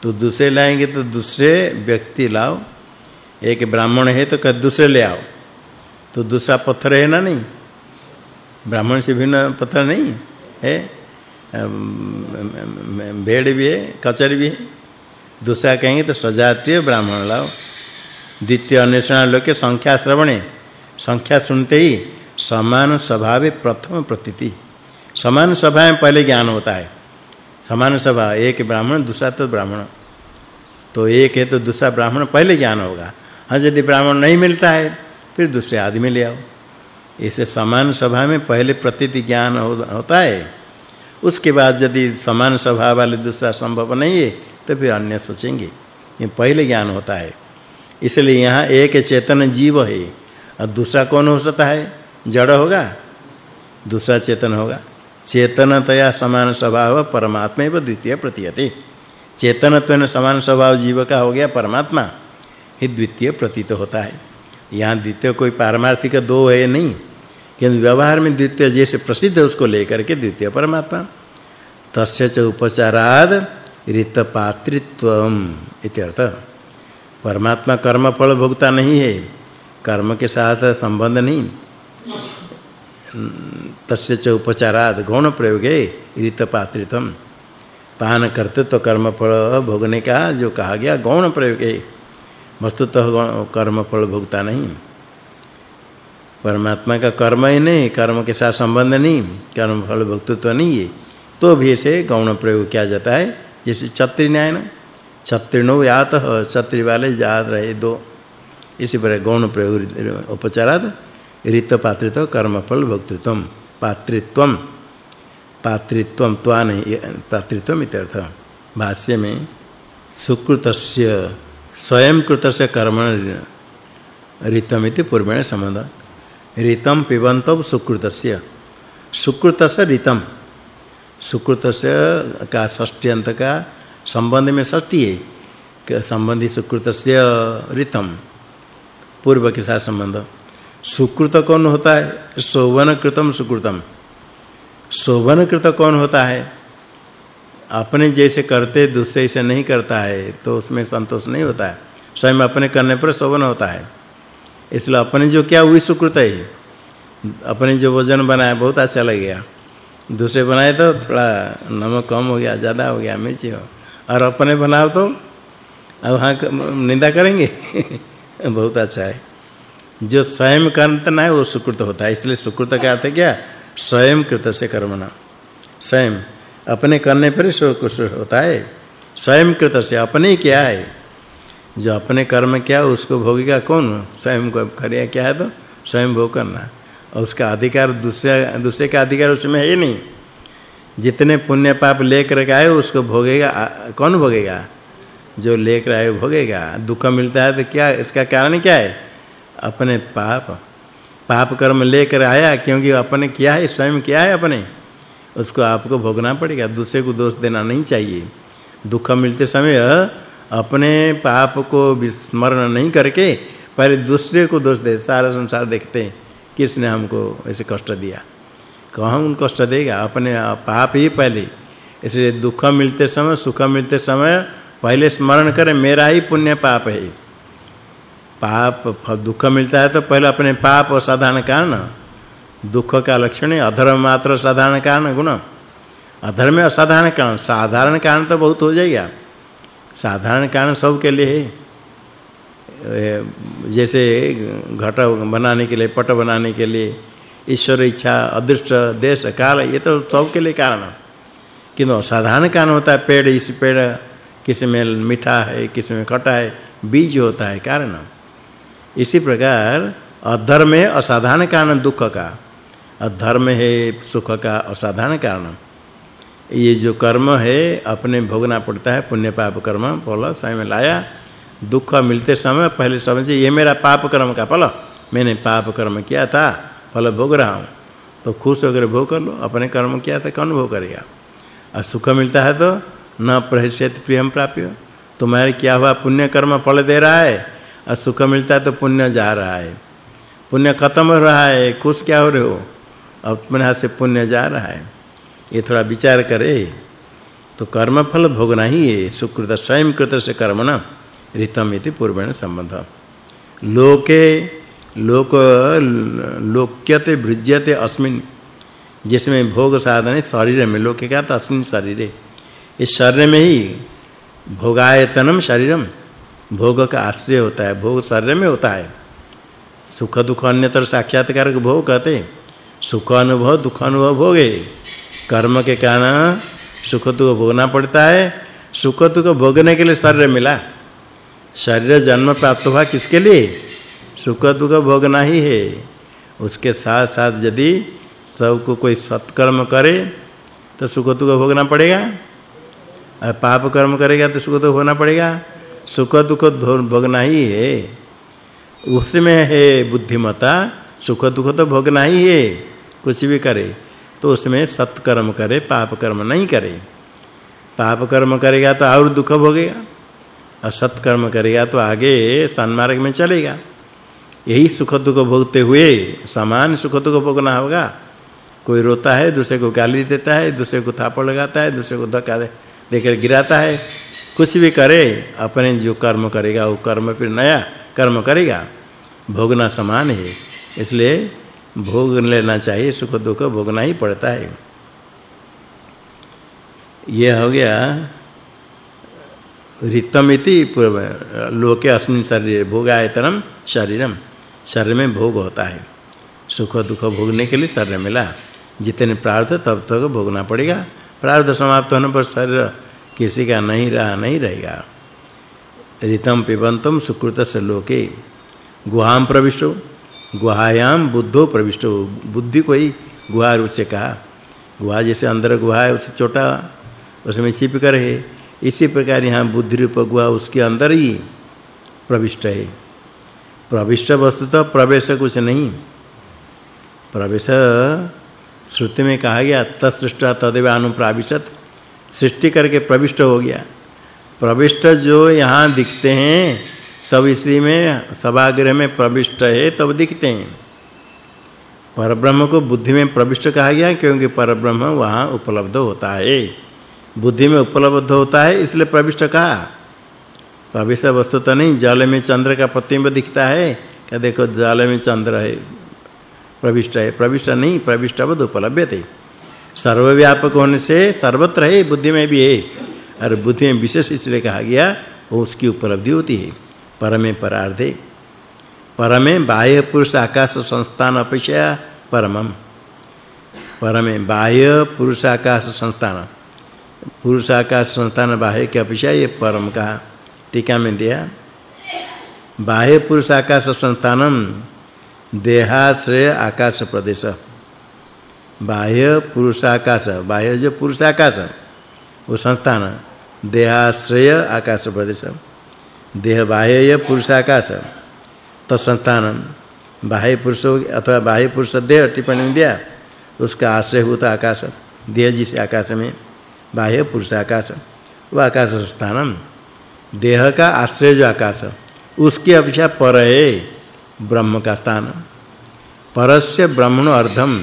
तो दूसरे लाएँगे तो दूसरे व्यक्ति लाओ। एक ब्राह्मण है तो कह, दूसरे ले आओ। तो दूसरा पत्थर है ना नहीं? ब्राह्मण से भिन्न पत्थर नहीं? है भेड़ भी है, कचर भी है। दूसरा कहेंगे तो सजातीय ब्राह्मण लाओ। द्वितीय अन्वेषण लोग के संख्या श्रवणे। संख्या सुनते ही समान स्वभाव प्रथम प्रतीति। समान सभा में पहले ज्ञान होता है। समान सभा, एक ब्राह्मण, दूसरा तो ब्राह्मण। तो एक है तो दूसरा ब्राह्मण पहले ज्ञान होगा। हाँ यदि ब्राह्मण नहीं मिलता है, फिर दूसरे आदमी ले आओ। इसे समान सभा में पहले प्रतीति ज्ञान हो, होता है। उसके बाद यदि समान सभा वाले दूसरा संभव नहीं है तो फिर अन्य सोचेंगे। ये पहले ज्ञान होता है। इसलिए यहाँ एक चेतन जीव है और दूसरा कौन हो सकता है? जड़ होगा। दूसरा चेतन होगा। चेतनतया समान स्वभाव परमात्मा एवं द्वितीय प्रतीयते। चेतनत्व समान स्वभाव जीव का हो गया परमात्मा। ही द्वितीय प्रतीत होता है। यहाँ द्वितीय कोई पारमार्थिक दो है नहीं? किंतु व्यवहार में द्वितीय जैसे प्रसिद्ध है, उसको लेकर के द्वितीय परमात्मा। तस्य च उपचाराद ऋत पात्रित्वम इत्यर्थ परमात्मा कर्म फल भोगता नहीं है, कर्म के साथ संबंध नहीं। तस्य च उपचाराद गौण प्रयोग है ऋत पात्रित्वम पान करते तो कर्म फल भोगने का जो कहा गया, गौण प्रयोग। है वस्तुतः कर्म फल भोगता नहीं। परमात्मा का कर्म ही नहीं, कर्म के साथ संबंध नहीं, कर्म फल भोक्तृत्व नहीं है। तो भी इसे गौण प्रयोग किया जाता है, जैसे छत्री न्याय न। छत्रिणो यात छत्री वाले जात रहे दो। इसी पर गौण प्रयोग उपचाराद ऋत पात्रित्व कर्म फल भोक्तृत्व पात्रित्वम पात्रित्वम त्वा नहीं, पात्रित्वम इत्यर्थ। भाष्य में सुकृतस्य स्वयं कृतस्य कर्म ऋतमिति पूर्वेण संबंध ऋतम पिबंतव सुकृतस्य। सुकृतस्य ऋतम। सुकृतस्य का षष्ठी अंत का संबंध में षष्ठी है। कि संबंधी सुकृतस्य ऋतम। पूर्व के साथ संबंध। सुकृत कौन होता है? शोभन कृतम सुकृतम। शोभन कृत कौन होता है? अपने जैसे करते, दूसरे से नहीं करता है तो उसमें संतोष नहीं होता है। स्वयं अपने करने पर शोभन होता है। इसलिए अपने जो क्या हुई, सुकृत है। अपने जो भोजन बनाया, बहुत अच्छा लग गया दूसरे बनाए तो थोड़ा नमक कम हो गया, ज़्यादा हो गया, मिर्ची हो। और अपने बनाओ तो अब वहाँ निंदा करेंगे? *laughs* बहुत अच्छा है। जो स्वयं करना है वो सुकृत होता है। इसलिए सुकृत का अर्थ क्या? स्वयं कृत से कर्मणा स्वयं। अपने करने पर ही कुछ होता है। स्वयं कृत से अपने ही क्या है? जो अपने कर्म क्या, उसको भोगेगा कौन? स्वयं को करेगा क्या है तो स्वयं भोग करना। और उसका अधिकार दूसरे दूसरे का अधिकार उसमें है ही नहीं। जितने पुण्य पाप लेकर आए, उसको भोगेगा कौन भोगेगा? जो लेकर आए भोगेगा। दुख मिलता है तो क्या, इसका कारण क्या है? अपने पाप। पाप कर्म लेकर आया, क्योंकि अपने क्या है? स्वयं क्या है अपने? उसको आपको भोगना पड़ेगा, दूसरे को दोष देना नहीं चाहिए। दुख मिलते समय अपने पाप को विस्मरण नहीं करके पहले दूसरे को दोष दे, सारा संसार देखते हैं, किसने हमको ऐसे कष्ट दिया। कौन कष्ट देगा? अपने पाप ही पहले। इसलिए दुख मिलते समय, सुख मिलते समय पहले स्मरण करें, मेरा ही पुण्य पाप है। पाप, दुख मिलता है तो पहले अपने पाप और साधारण कारण दुख का लक्षण है, अधर्म मात्र साधारण कारण गुण। अधर्म में असाधारण कारण, साधारण कारण तो बहुत हो जाएगा। साधारण कारण सब के लिए है। जैसे घट बनाने के लिए, पट बनाने के लिए, ईश्वर इच्छा, अदृष्ट, देश, काल, ये तो सब के लिए कारण किंतु असाधारण कारण होता है, पेड़, इस पेड़, किसी में मीठा है, किसी में खट्टा है, बीज होता है, कारण इसी प्रकार अधर्म है असाधारण कारण दुख का। धर्म है, सुख का असाधारण कारण। ये जो कर्म है, अपने भोगना पड़ता है, पुण्य पाप कर्म। फल समय में लाया, दुख मिलते समय, पहले समझे ये मेरा पाप कर्म का फल, मैंने पाप कर्म किया था, फल भोग रहा हूँ। तो खुश होकर भोग कर लो, अपने कर्म किया था कौन भोग करेगा? और सुख मिलता है तो न प्रहिष्यत प्रियम प्राप्य। तुम्हारे क्या हुआ पुण्य कर्म फल दे रहा है और सुख मिलता है तो पुण्य जा रहा है। पुण्य खत्म हो रहा है, खुश क्या हो रहे हो? अपने हाथ से पुण्य जा रहा है। ये थोड़ा विचार करे तो कर्म फल भोगना ही है सुकृत स्वयं कृत से कर्म न ऋतम इति पूर्वेण संबंध। लोके, लोक, लोक्यते भृज्यते अस्मिन, जिसमें भोग साधन शरीर में, लोके क्या अस्मिन शरीर। इस शरीर में ही भोगायतनम शरीरम, भोग का आश्रय होता है, भोग शरीर में होता है। सुख दुख अन्यतर साक्षात्कार भोग कहते हैं। सुख अनुभव दुख अनुभव गए कर्म के कारण सुख दुख भोगना पड़ता है। सुख दुख भोगने के लिए शरीर मिला। शरीर जन्म प्राप्त हुआ किसके लिए? सुख दुख भोगना ही है। उसके साथ साथ यदि सबको कोई सत्कर्म करे तो सुख दुख भोगना पड़ेगा। और पाप कर्म करेगा तो सुख दुख भोगना पड़ेगा। सुख दुख भोगना ही है। उसमें है बुद्धिमता सुख दुख तो भोगना ही है। कुछ भी करे तो उसमें सत्कर्म करे पाप कर्म नहीं करे। पाप कर्म करेगा तो और दुख भोगेगा, और सत्कर्म करेगा तो आगे सन्मार्ग में चलेगा। यही सुख दुख भोगते हुए समान सुख दुख भोगना होगा। कोई रोता है, दूसरे को गाली देता है, दूसरे को थापड़ लगाता है, दूसरे को धक्का देकर गिराता है। कुछ भी करे, अपने जो कर्म करेगा, वो कर्म फिर नया कर्म करेगा। भोगना समान है, इसलिए भोग लेना चाहिए, सुख दुख भोगना ही पड़ता है। यह हो गया ऋतमिति पूर्व, लोके अस्मिन शरीर भोगायतनम शरीरम शरीर में भोग होता है। सुख दुख भोगने के लिए शरीर मिला। जितने प्रार्थ, तब तक भोगना पड़ेगा। प्रार्थ समाप्त होने पर शरीर किसी का नहीं रहा, नहीं रहेगा। ऋतम पिबंतम सुकृत लोके। गुहाम प्रविष्टो। गुहायाम बुद्धो प्रविष्टो। बुद्धि को ही गुहा रूप से कहा। गुहा जैसे अंदर गुहा है उससे छोटा उसमें छिप कर है। इसी प्रकार यहाँ बुद्धि रूप गुहा उसके अंदर ही प्रविष्ट है। प्रविष्ट वस्तु तो प्रवेश कुछ नहीं। प्रवेश श्रुति में कहा गया, तत्सृष्ट तदेव अनुप्राविशत। सृष्टि करके प्रविष्ट हो गया। प्रविष्ट जो यहाँ दिखते हैं सब स्त्री में, सभागृह में प्रविष्ट है, तब दिखते हैं। परब्रह्म को बुद्धि में प्रविष्ट कहा गया, क्योंकि परब्रह्म वहाँ उपलब्ध होता है। बुद्धि में उपलब्ध होता है, इसलिए प्रविष्ट कहा। प्रविष्ट वस्तु तो नहीं, जल में चंद्र का प्रतिबिंब दिखता है। क्या देखो, जल में चंद्र है, प्रविष्ट है, प्रविष्ट नहीं, प्रविष्ट प्रविष्टवद उपलब्धते सर्वव्यापक होने से सर्वत्र है, बुद्धि में भी है। और बुद्धि में विशेष इसलिए कहा गया, उसकी उपलब्धि होती है। परमे परार्धे। परमे बाह्य पुरुष आकाश संस्थान अपेक्षा परमम। परमे बाह्य पुरुष आकाश संस्थान। पुरुष आकाश संस्थान बाह्य के अपेक्षा ये परम कहा। टीका में दिया। बाह्य पुरुष आकाश संस्थानम देहाश्रय आकाश प्रदेश। बाह्य पुरुष आकाश, बाह्य जो पुरुष आकाश, वो संस्थान, देहाश्रय आकाश प्रदेश। देह बाह्य पुरुषाकाश तत्संतान बाह्य पुरुष अथवा बाह्य पुरुष देह टिप्पणी दिया, उसका आश्रय होता आकाश, देह जिस आकाश में, बाह्य पुरुषाकाश वो आकाश स्थानम देह का आश्रय जो आकाश, उसकी अपेक्षा पर है ब्रह्म का स्थान। परस्य ब्रह्मण अर्धम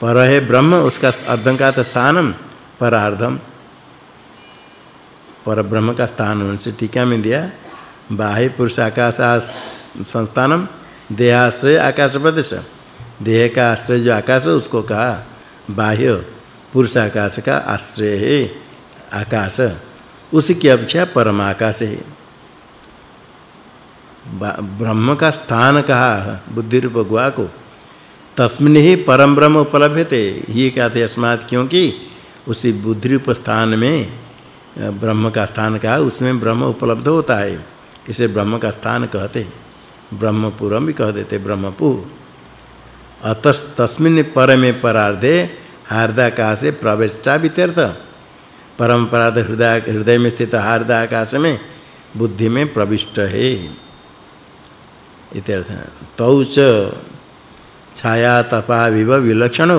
पर है ब्रह्म, उसका अर्धम का स्थानम, परार्धम। पर ब्रह्म का स्थान उनसे टीका में दिया, बाह्य पुरुष आकाश संस्थानम देहाश्रय आकाश प्रदेश। देह का आश्रय जो आकाश है, उसको कहा, बाह्य पुरुष आकाश का आश्रय है, आकाश। उसकी अपेक्षा परम आकाश है। ब्रह्म का स्थान कहा बुद्धि रूप गुआ को। तस्मिन ही परम ब्रह्म उपलब्धते ये कहते अस्मात् क्योंकि उसी बुद्धि रूप स्थान में ब्रह्म का स्थान कहा, उसमें ब्रह्म उपलब्ध होता है। इसे ब्रह्म का स्थान कहते ब्रह्मपुरम भी कह देते ब्रह्मपु अतस तस्मिन् परमे परार्धे हार्दाकाश प्रविष्टा वित्यर्थ। परम परार्ध हृदय हृदय में स्थित हार्दाकाश में बुद्धि में प्रविष्ट है। इत्यर्थ, तौच छाया तपा विव विलक्षण।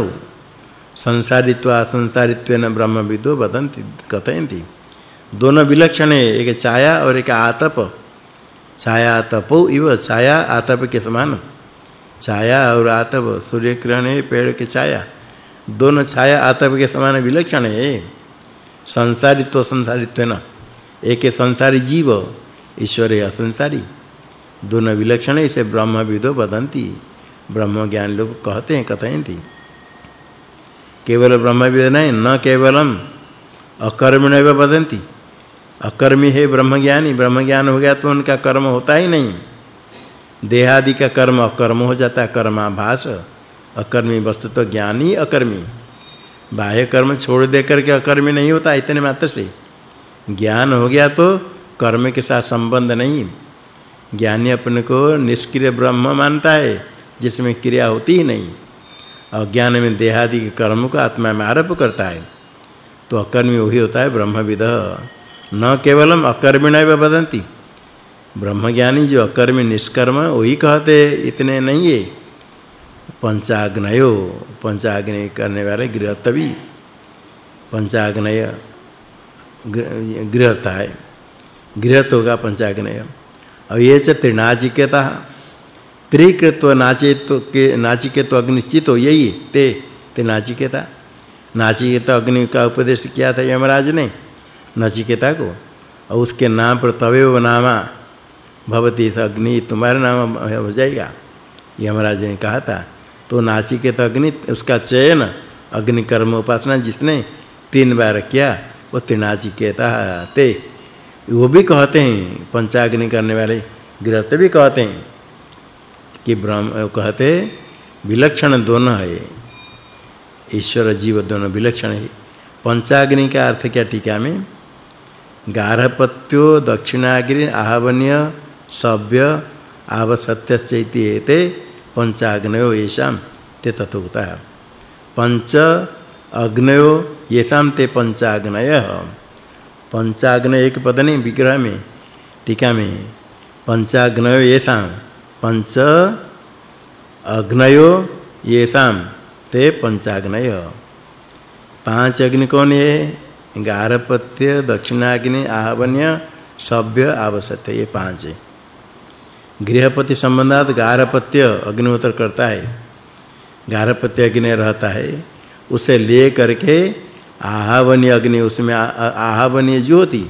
संसारित्व असंसारित्वेन ब्रह्मविदो वदन्ति, कथयन्ति। दोनों विलक्षण है, एक छाया और एक आतप। छाया तपो इव, छाया, आतप के समान। छाया और आतप सूर्य किरण है, पेड़ के छाया। दोनों छाया, आतप के समान विलक्षण है। संसारित्व संसारित्व न एक है संसारी जीव, ईश्वर है असंसारी। दोनों विलक्षण है, इसे ब्रह्म विदो वदंती। ब्रह्म ज्ञान लोग कहते हैं कथयन्ति केवल ब्रह्म विद नहीं, न केवलम अकर्मण्य वदंती। अकर्मी है ब्रह्मज्ञानी, ब्रह्मज्ञान हो गया तो उनका कर्म होता ही नहीं। देहादि का कर्म अकर्म हो जाता है, कर्माभास। अकर्मी वस्तु तो ज्ञानी अकर्मी। बाह्य कर्म छोड़ दे करके अकर्मी नहीं होता, इतने मात्र से। ज्ञान हो गया तो कर्म के साथ संबंध नहीं। ज्ञानी अपने को निष्क्रिय ब्रह्म मानता है, जिसमें क्रिया होती ही नहीं। अज्ञान में देहादि के कर्म को आत्मा में आरोप करता है। तो अकर्मी वही होता है ब्रह्मविद। न केवलम अकर्मिणैव वदन्ति। ब्रह्मज्ञानी जो अकर्मी निष्कर्म, वही कहते, इतने नहीं है। पंचाग्नयो, पंचाग्नि करने वाले गृहत्वी पंचाग्नय गृहस्थ है। गृहस्थ होगा पंचाग्नय। और ये च त्रिनाचिकेता त्रिकृत्व नाचित्व के नाचिकेत अग्निश्चित हो, यही ते ते नाचिकेता नाचिकेत अग्नि का उपदेश किया था यमराज ने। नचिकेता को और उसके नाम पर तवेव नामा भवती अग्नि, तुम्हारा नाम हो जाएगा। यमराज ने कहा था तो नाचिकेत अग्नि, उसका चयन अग्नि कर्म उपासना जिसने तीन बार किया, वो त्रिनाचिकेता ते। वो भी कहते हैं, पंचाग्नि करने वाले गृहस्थ भी कहते हैं कि ब्रह्म कहते विलक्षण दोनों है। ईश्वर जीव दोनों विलक्षण है। पंचाग्नि का अर्थ क्या टीका में? गार्हपत्यो दक्षिणाग्नि आहवन्य सभ्य आवसत्यश्चैति एते पंचाग्नयो येषाम ते तथोक्ता पंच अग्नयो येषाम ते पंचाग्नय। पंचाग्नय एक पद विग्रह में टीका में पंच अग्नयो येषाम ते पंचाग्नय। पाँच अग्नि कौन है गारपत्य दक्षिणाग्नि, आहवन्य, सभ्य आवसत्य ये पाँच है। गृहपति संबंधात गारपत्य अग्निहोत्र करता है। गारपत्य अग्नि रहता है। उसे ले करके आहवनीय अग्नि, उसमें आहवनीय ज्योति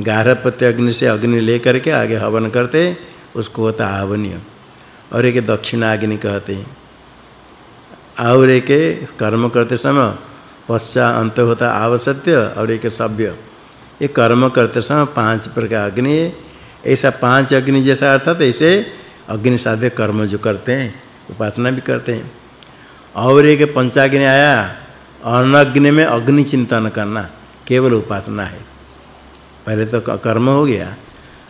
गारहपत्य अग्नि से अग्नि ले करके आगे हवन करते, उसको होता आहवनीय। और एक दक्षिणाग्नि कहते हैं। और एक कर्म करते समय पश्चा अंत होता आवसत्य और एक सभ्य। ये कर्म करते समय पाँच प्रकार अग्नि, ऐसा पाँच अग्नि जैसा अर्थात ऐसे अग्नि साध्य कर्म जो करते हैं, उपासना भी करते हैं। और एक पंचाग्नि आया, अनग्नि में अग्नि चिंतन करना केवल उपासना है। पहले तो कर्म हो गया।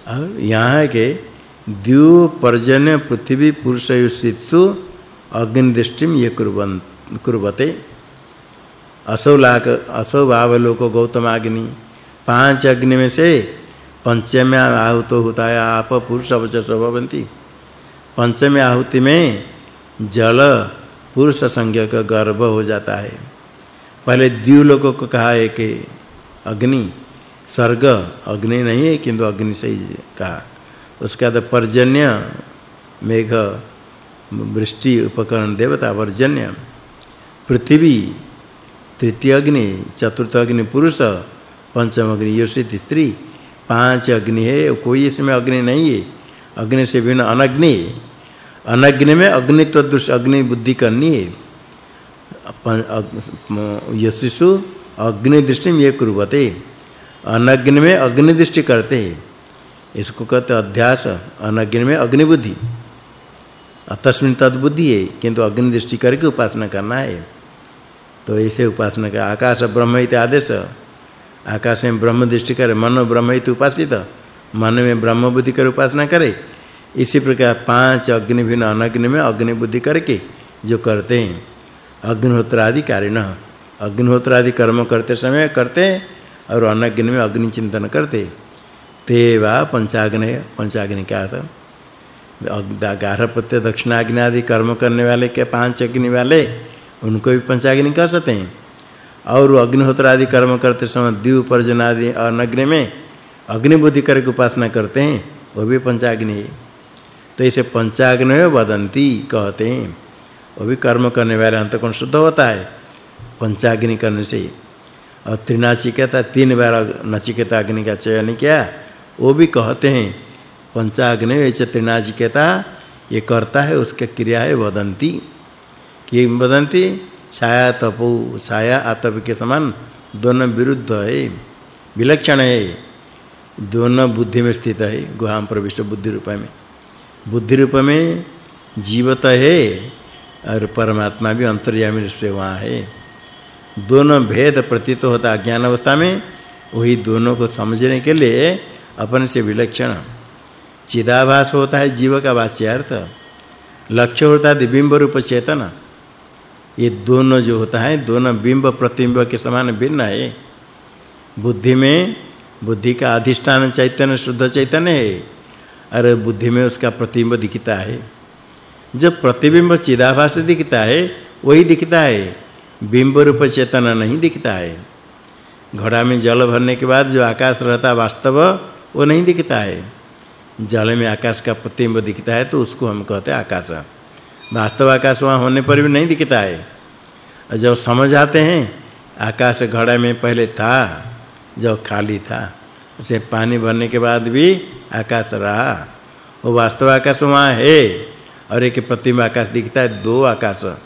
और यहाँ के द्यू पर्जन्य पृथ्वी पुरुष युषित्सु अग्नि दृष्टिम ये कुर्वन, कुर्वते। असौ लाक असौ भावलोक गौतम अग्नि पाँच अग्नि में से पंचम आहुत होता है आप पुरुष अवचस भवंती पंचम आहुति में जल पुरुष संज्ञा का गर्भ हो जाता है। पहले लोगों को कहा है कि अग्नि, स्वर्ग, अग्नि नहीं है, किंतु अग्नि से ही कहा। उसके बाद पर्जन्य, मेघ, वृष्टि, उपकरण, देवता, पर्जन्य, पृथ्वी तृतीय अग्नि चतुर्थ अग्नि पुरुष पंचम अग्नि योषित स्त्री पाँच अग्नि है कोई इसमें अग्नि नहीं है अग्नि से बिना अनग्नि अनग्नि में अग्नित्व दृश्य अग्नि बुद्धि करनी है यशिशु अग्नि दृष्टि में ये कुर्वते अनग्नि में अग्नि दृष्टि करते हैं इसको कहते अध्यास अनग्नि में अग्नि बुद्धि तस्मिन तद बुद्धि है किंतु अग्नि दृष्टि करके उपासना करना है तो ऐसे उपासना का आकाश ब्रह्म इत्यादि आदेश। आकाश में ब्रह्म दृष्टि करे, मन ब्रह्म ही उपासित। मन में ब्रह्म बुद्धि कर उपासना करे। इसी प्रकार पाँच अग्नि भिन्न अनग्नि में अग्नि बुद्धि करके जो करते हैं अग्निहोत्र आदि कारिण। अग्निहोत्र आदि कर्म करते समय करते और अनग्नि में अग्नि चिंतन करते। ते वा पंचाग्नि पंचाग्नि क्या था? गारहपत्य दक्षिणाग्नि आदि कर्म करने वाले के पाँच अग्नि वाले उनको भी पंचाग्नि कह सकते हैं। और अग्निहोत्र आदि कर्म करते समय द्वीप पर्जन आदि अनग्नि में अग्नि बुद्धि करके उपासना करते हैं, वो भी पंचाग्नि है तो इसे पंचाग्नि वदंती कहते हैं। वो भी कर्म करने वाले अंतकोण शुद्ध होता है पंचाग्नि करने से। और त्रिनाचिकेता, तीन बार नचिकेता अग्नि का चयन किया, वो भी कहते हैं पंचाग्नि ऐसे त्रिनाचिकेता, ये करता है, उसके क्रिया है वदंती। कि वदंती छाया तपो, छाया आतप के समान दोनों विरुद्ध है, विलक्षण है। दोनों बुद्धि में स्थित है गुहाम प्रविष्ट बुद्धि रूप में। बुद्धि रूप में जीवत है, और परमात्मा भी अंतर्यामी रूप से वहाँ है। दोनों भेद प्रतीत होता अज्ञान अवस्था में, वही दोनों को समझने के लिए अपन से विलक्षण। चिदाभास होता है जीव का वाच्यार्थ। लक्ष्य होता है बिंब रूप चेतन। ये दोनों जो होता है, दोनों बिंब प्रतिबिंब के समान भिन्न है। बुद्धि में, बुद्धि का अधिष्ठान चैतन्य, शुद्ध चैतन्य है, और बुद्धि में उसका प्रतिबिंब दिखता है। जब प्रतिबिंब चिदाभास दिखता है, वही दिखता है। बिंब रूप चेतन नहीं दिखता है। घड़ा में जल भरने के बाद जो आकाश रहता वास्तव, वो नहीं दिखता है। जल में आकाश का प्रतिबिंब दिखता है तो उसको हम कहते हैं आकाश। वास्तव आकाश वहाँ होने पर भी नहीं दिखता है। और जब समझ आते हैं, आकाश घड़ा में पहले था, जब खाली था, उसे पानी भरने के बाद भी आकाश रहा। वो वास्तव आकाश वहाँ है, और एक प्रतिबिंब आकाश दिखता है, दो आकाश।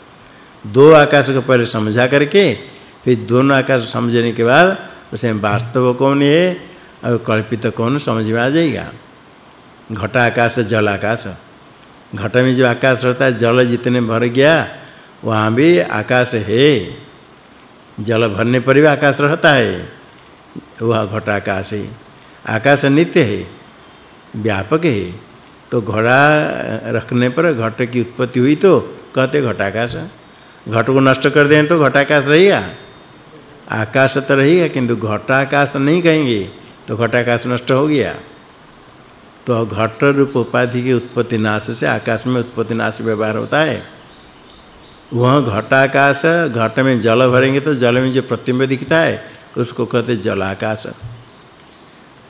दो आकाश को पहले समझा करके, फिर दोनों आकाश समझने के बाद उसे वास्तव कौन है, और कल्पित कौन समझ में आ जाएगा? घटा आकाश, जल आकाश। घट में जो आकाश रहता है, जल जितने भर गया, वहाँ भी आकाश है। जल भरने पर भी आकाश रहता है। वह घट आकाश है। आकाश नित्य है, व्यापक है। तो घड़ा रखने पर घट की उत्पत्ति हुई तो कहते घटाकाश घट को नष्ट कर दें तो घटाकाश रहेगा। आकाश तो रहेगा, किंतु घटाकाश नहीं कहेंगे तो घटाकाश नष्ट हो गया। तो घट रूप उपाधि के उत्पत्ति नाश से आकाश में उत्पत्ति नाश व्यवहार होता है। वह घटाकाश घट में जल भरेंगे तो जल में जो प्रतिबिंब दिखता है, उसको कहते जलाकाश।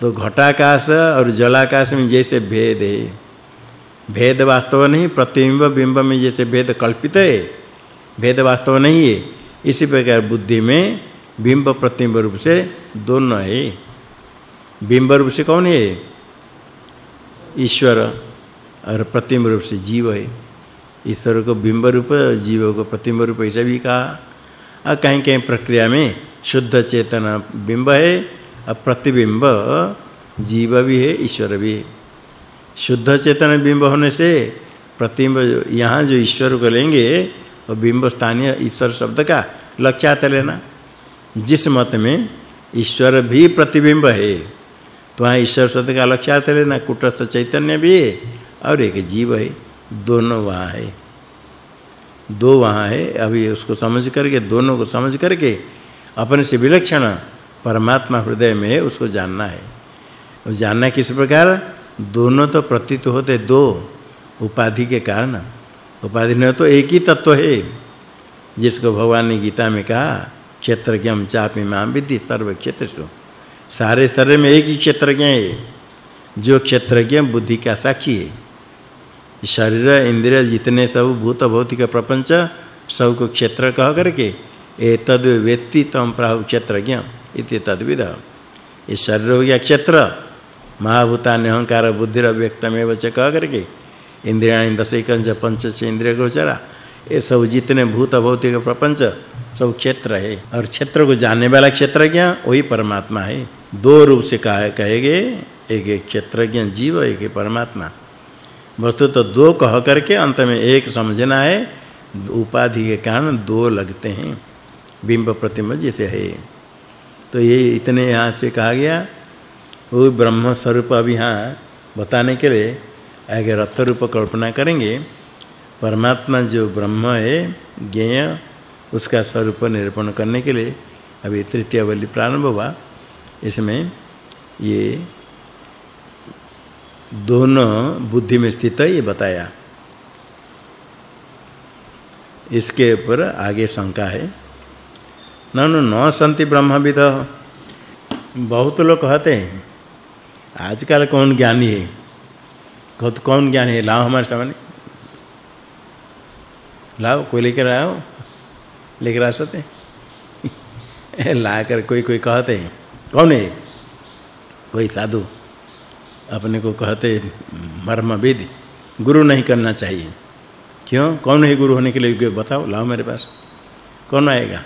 तो घटाकाश और जलाकाश में जैसे भेद है। भेद वास्तव नहीं, प्रतिबिंब, बिंब में जैसे भेद कल्पित है, भेद वास्तव नहीं है। इसी प्रकार बुद्धि में बिंब, प्रतिबिंब रूप से दोनों है। बिंब रूप से कौन है? ईश्वर और प्रतिबिंब रूप से जीव है। ईश्वर को बिंब रूप, जीव को प्रतिबिंब रूप, ऐसा भी कहा। और कहीं कहीं प्रक्रिया में शुद्ध चेतन बिंब है और प्रतिबिंब जीव भी है, ईश्वर भी है। शुद्ध चेतन बिंब होने से प्रतिबिंब यहाँ जो ईश्वर को लेंगे और बिंब स्थानीय ईश्वर शब्द का लक्ष्यार्थ लेना। जिस मत में ईश्वर भी प्रतिबिंब है तो वहाँ ईश्वर शब्द का लक्ष्यार्थ लेना कुटस्थ चैतन्य भी है और एक जीव है, दोनों वहाँ है। दो वहाँ है, अभी उसको समझ करके, दोनों को समझ करके, अपने से विलक्षण परमात्मा हृदय में है, उसको जानना है। और जानना किस प्रकार? दोनों तो प्रतीत होते, दो उपाधि के कारण। उपाधि न तो एक ही तत्व है, जिसको भगवान ने गीता में कहा क्षेत्रज्ञम चापि माम विद्धि सर्व क्षेत्रसु सारे शरीर में एक ही क्षेत्रज्ञ है जो क्षेत्रज्ञ बुद्धि का साक्षी है। शरीर, इंद्रिय जितने सब भूत भौतिक प्रपंच सबको क्षेत्र कह करके एतद् वेत्ति तम प्राहु क्षेत्रज्ञ इति तद्विद ये शरीर हो गया क्षेत्र। महाभूतानि अहंकार बुद्धि अव्यक्तमेव च कह करके इंद्रियाणि दशैकंच पंच से इंद्रिय गोचरा। ये सब जितने भूत भौतिक प्रपंच सब क्षेत्र है। और क्षेत्र को जानने वाला क्षेत्रज्ञ वही परमात्मा है। दो रूप से कहा कहेंगे, एक एक क्षेत्रज्ञ जीव, एक एक परमात्मा। वस्तु तो दो कह करके अंत में एक समझना है। उपाधि के कारण दो लगते हैं। बिंब प्रतिबिंब जैसे है। तो ये इतने यहाँ से कहा गया। वो ब्रह्म स्वरूप अभी यहाँ बताने के लिए आगे रथ रूप कल्पना करेंगे। परमात्मा जो ब्रह्म है, ज्ञेय उसका स्वरूप निरूपण करने के लिए अभी तृतीय बलि प्रारंभ हुआ। इसमें ये दोनों बुद्धि में स्थित है, ये बताया। इसके ऊपर आगे शंका है। ननु न संति ब्रह्मविद। बहुत लोग कहते हैं, आजकल कौन ज्ञानी है? कौन कौन ज्ञानी है? लाओ हमारे सामने। लाओ, कोई लेकर आओ लेकर आ सकते ला कर कोई कोई कहते हैं, कौन है कोई साधु। अपने को कहते मर्मविद। गुरु नहीं करना चाहिए। क्यों? कौन है गुरु होने के लिए? बताओ, लाओ मेरे पास। कौन आएगा?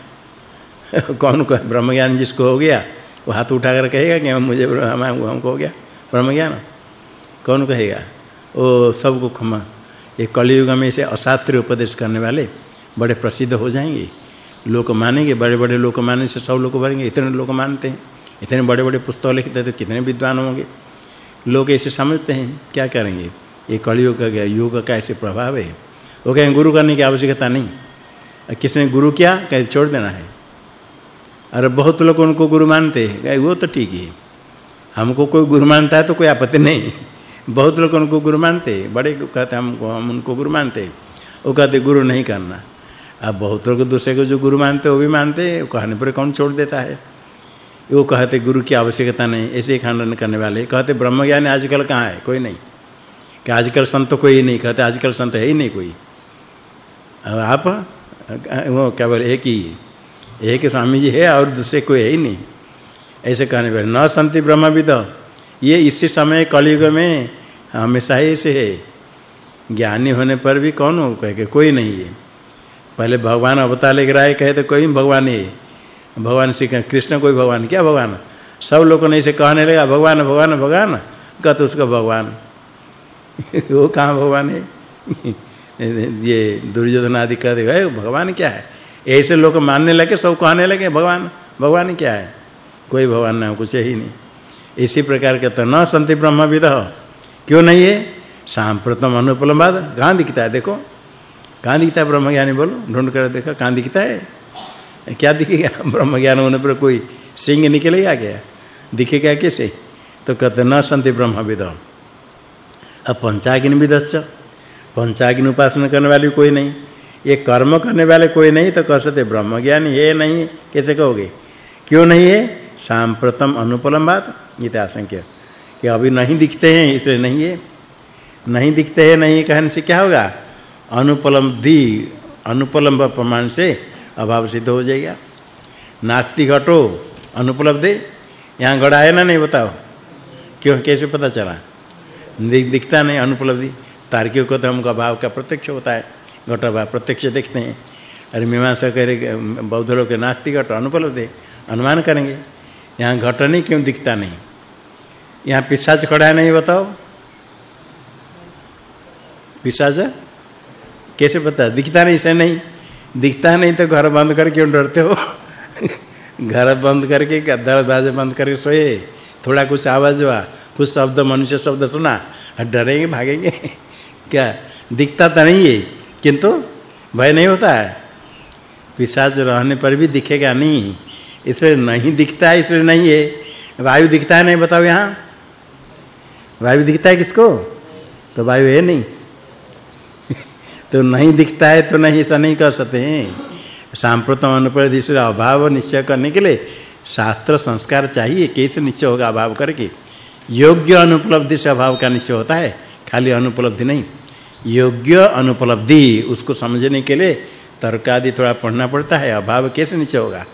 *laughs* कौन को? ब्रह्म ज्ञान जिसको हो गया, वो हाथ उठाकर कहेगा कि मुझे, हम हमको हो गया। ब्रह्म ज्ञान कौन कहेगा? वो सबको क्षमा। ये कलयुग में से अशास्त्रीय उपदेश करने वाले बड़े प्रसिद्ध हो जाएँगे। लोग मानेंगे बड़े-बड़े लोग मानने से सब लोग भरेंगे, इतने लोग मानते हैं। इतने बड़े-बड़े पुस्तक लिखते तो कितने विद्वान होंगे। लोग ऐसे समझते हैं, क्या करेंगे? ये कलयुग का युग का ऐसे प्रभाव है। वो कहें, गुरु करने की आवश्यकता नहीं। किसने गुरु किया? कहे, छोड़ देना है। अरे बहुत लोग उनको गुरु मानते हैं। वो तो ठीक है हमको कोई गुरु मानता है तो कोई आपत्ति नहीं। बहुत लोग उनको गुरु मानते बड़े कहते हमको, हम उनको गुरु मानते हैं। वो कहते गुरु नहीं करना। अब बहुत लोग दूसरे को जो गुरु मानते वो भी मानते कहने पर कौन छोड़ देता है? वो कहते, गुरु की आवश्यकता नहीं। ऐसे ही खंडन करने वाले। कहते, ब्रह्म ज्ञान आजकल कहाँ है? कोई नहीं। कि आजकल संत कोई नहीं। कहते, आजकल संत है ही नहीं कोई। अब आप, वो केवल एक ही एक स्वामी जी है और दूसरे कोई है ही नहीं। ऐसे कहने पर, न संति ब्रह्मविद। ये इसी समय कलयुग में हमेशा ही से है। ज्ञानी होने पर भी कौन हो? कहे कोई नहीं है। पहले भगवान अवतार लेकर आए, कहे तो कोई भगवान है भगवान श्री कृष्ण कोई भगवान, क्या भगवान? सब लोगों ने इसे कहने लगा, भगवान भगवान भगवान, कह तो उसका भगवान। *laughs* वो कहाँ भगवान है? *laughs* ये दुर्योधन आदि कहते हैं भगवान क्या है? ऐसे लोग मानने लगे, सब कहने लगे, भगवान भगवान क्या है? कोई भगवान नाम कुछ ही नहीं। इसी प्रकार के तो न संति ब्रह्मविद क्यों नहीं है? सांप्रतम अनुपलम्बाद, गांधी दिखता है देखो। कहाँ दिखता है ब्रह्म ज्ञानी बोलो ढूंढ कर देखा कहाँ दिखता है क्या दिखेगा ब्रह्म ज्ञान होने पर कोई सिंह निकलेगा क्या दिखेगा कैसे तो कहते न संति ब्रह्मविद अब पंचाग्नि विदश्च पंचाग्नि उपासना करने वाली कोई नहीं ये कर्म करने वाले कोई नहीं तो कह सकते ब्रह्म ज्ञानी है नहीं कैसे कहोगे क्यों नहीं है सांप्रतम अनुपलम्बात ये तो आशंक्य कि अभी नहीं दिखते हैं इसलिए नहीं है नहीं दिखते हैं नहीं कहने से क्या होगा अनुपलब्धि अनुपलम्ब प्रमाण से अभाव सिद्ध हो जाएगा। नास्ति घटो, अनुपलब्धि यहाँ घड़ा है ना नहीं बताओ। क्यों, कैसे पता चला? दिखता नहीं अनुपलब्धि। तार्किक को तो हमको अभाव का प्रत्यक्ष होता है। घट अभाव, प्रत्यक्ष देखते हैं। अरे मीमांसा करे बौद्ध लोग के नास्ति घट, अनुपलब्धि अनुमान करेंगे। यहाँ घट नहीं, क्यों दिखता नहीं? यहाँ पिशाच खड़ा है नहीं बताओ। पिशाच? कैसे पता? दिखता नहीं से नहीं। दिखता नहीं तो घर बंद कर क्यों डरते हो? *laughs* घर बंद करके दरवाजे बंद करके सोए? थोड़ा कुछ आवाज़ हुआ, कुछ शब्द, मनुष्य शब्द सुना डरेंगे, भागेंगे। *laughs* क्या? दिखता तो नहीं है किंतु भय नहीं होता है। पिशाच रहने पर भी दिखेगा नहीं। इसलिए नहीं दिखता है इसलिए नहीं है। वायु दिखता है नहीं, बताओ यहाँ। वायु दिखता है किसको? तो वायु है नहीं। तो नहीं दिखता है तो नहीं, ऐसा नहीं कर सकते हैं। सांप्रतम अनुपरिधि से अभाव निश्चय करने के लिए शास्त्र संस्कार चाहिए, कैसे निश्चय होगा अभाव करके? योग्य अनुपलब्धि से अभाव का निश्चय होता है, खाली अनुपलब्धि नहीं। योग्य अनुपलब्धि, उसको समझने के लिए तर्क आदि थोड़ा पढ़ना पड़ता है, अभाव कैसे निश्चय होगा?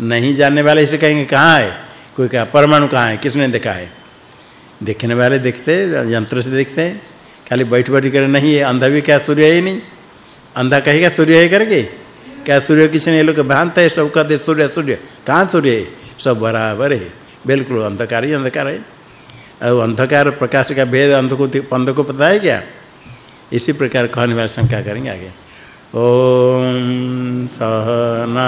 नहीं जानने वाले इसे कहेंगे, कहाँ है? कोई कहा, परमाणु कहाँ है? किसने देखा है? देखने वाले देखते यंत्र से देखते हैं। खाली बैठ बैठ कर नहीं है, अंधा भी क्या सूर्य है नहीं? अंधा कहेगा सूर्य है करके? क्या सूर्य किसने ये लोग भ्रांत है, सब कहते सूर्य सूर्य। कहाँ सूर्य है? सब बराबर है। बिल्कुल अंधकार ही अंधकार है। और अंधकार प्रकाश का भेद अंध को अंध को पता है क्या? इसी प्रकार कहने वाले शंका करेंगे आगे। ओम सहना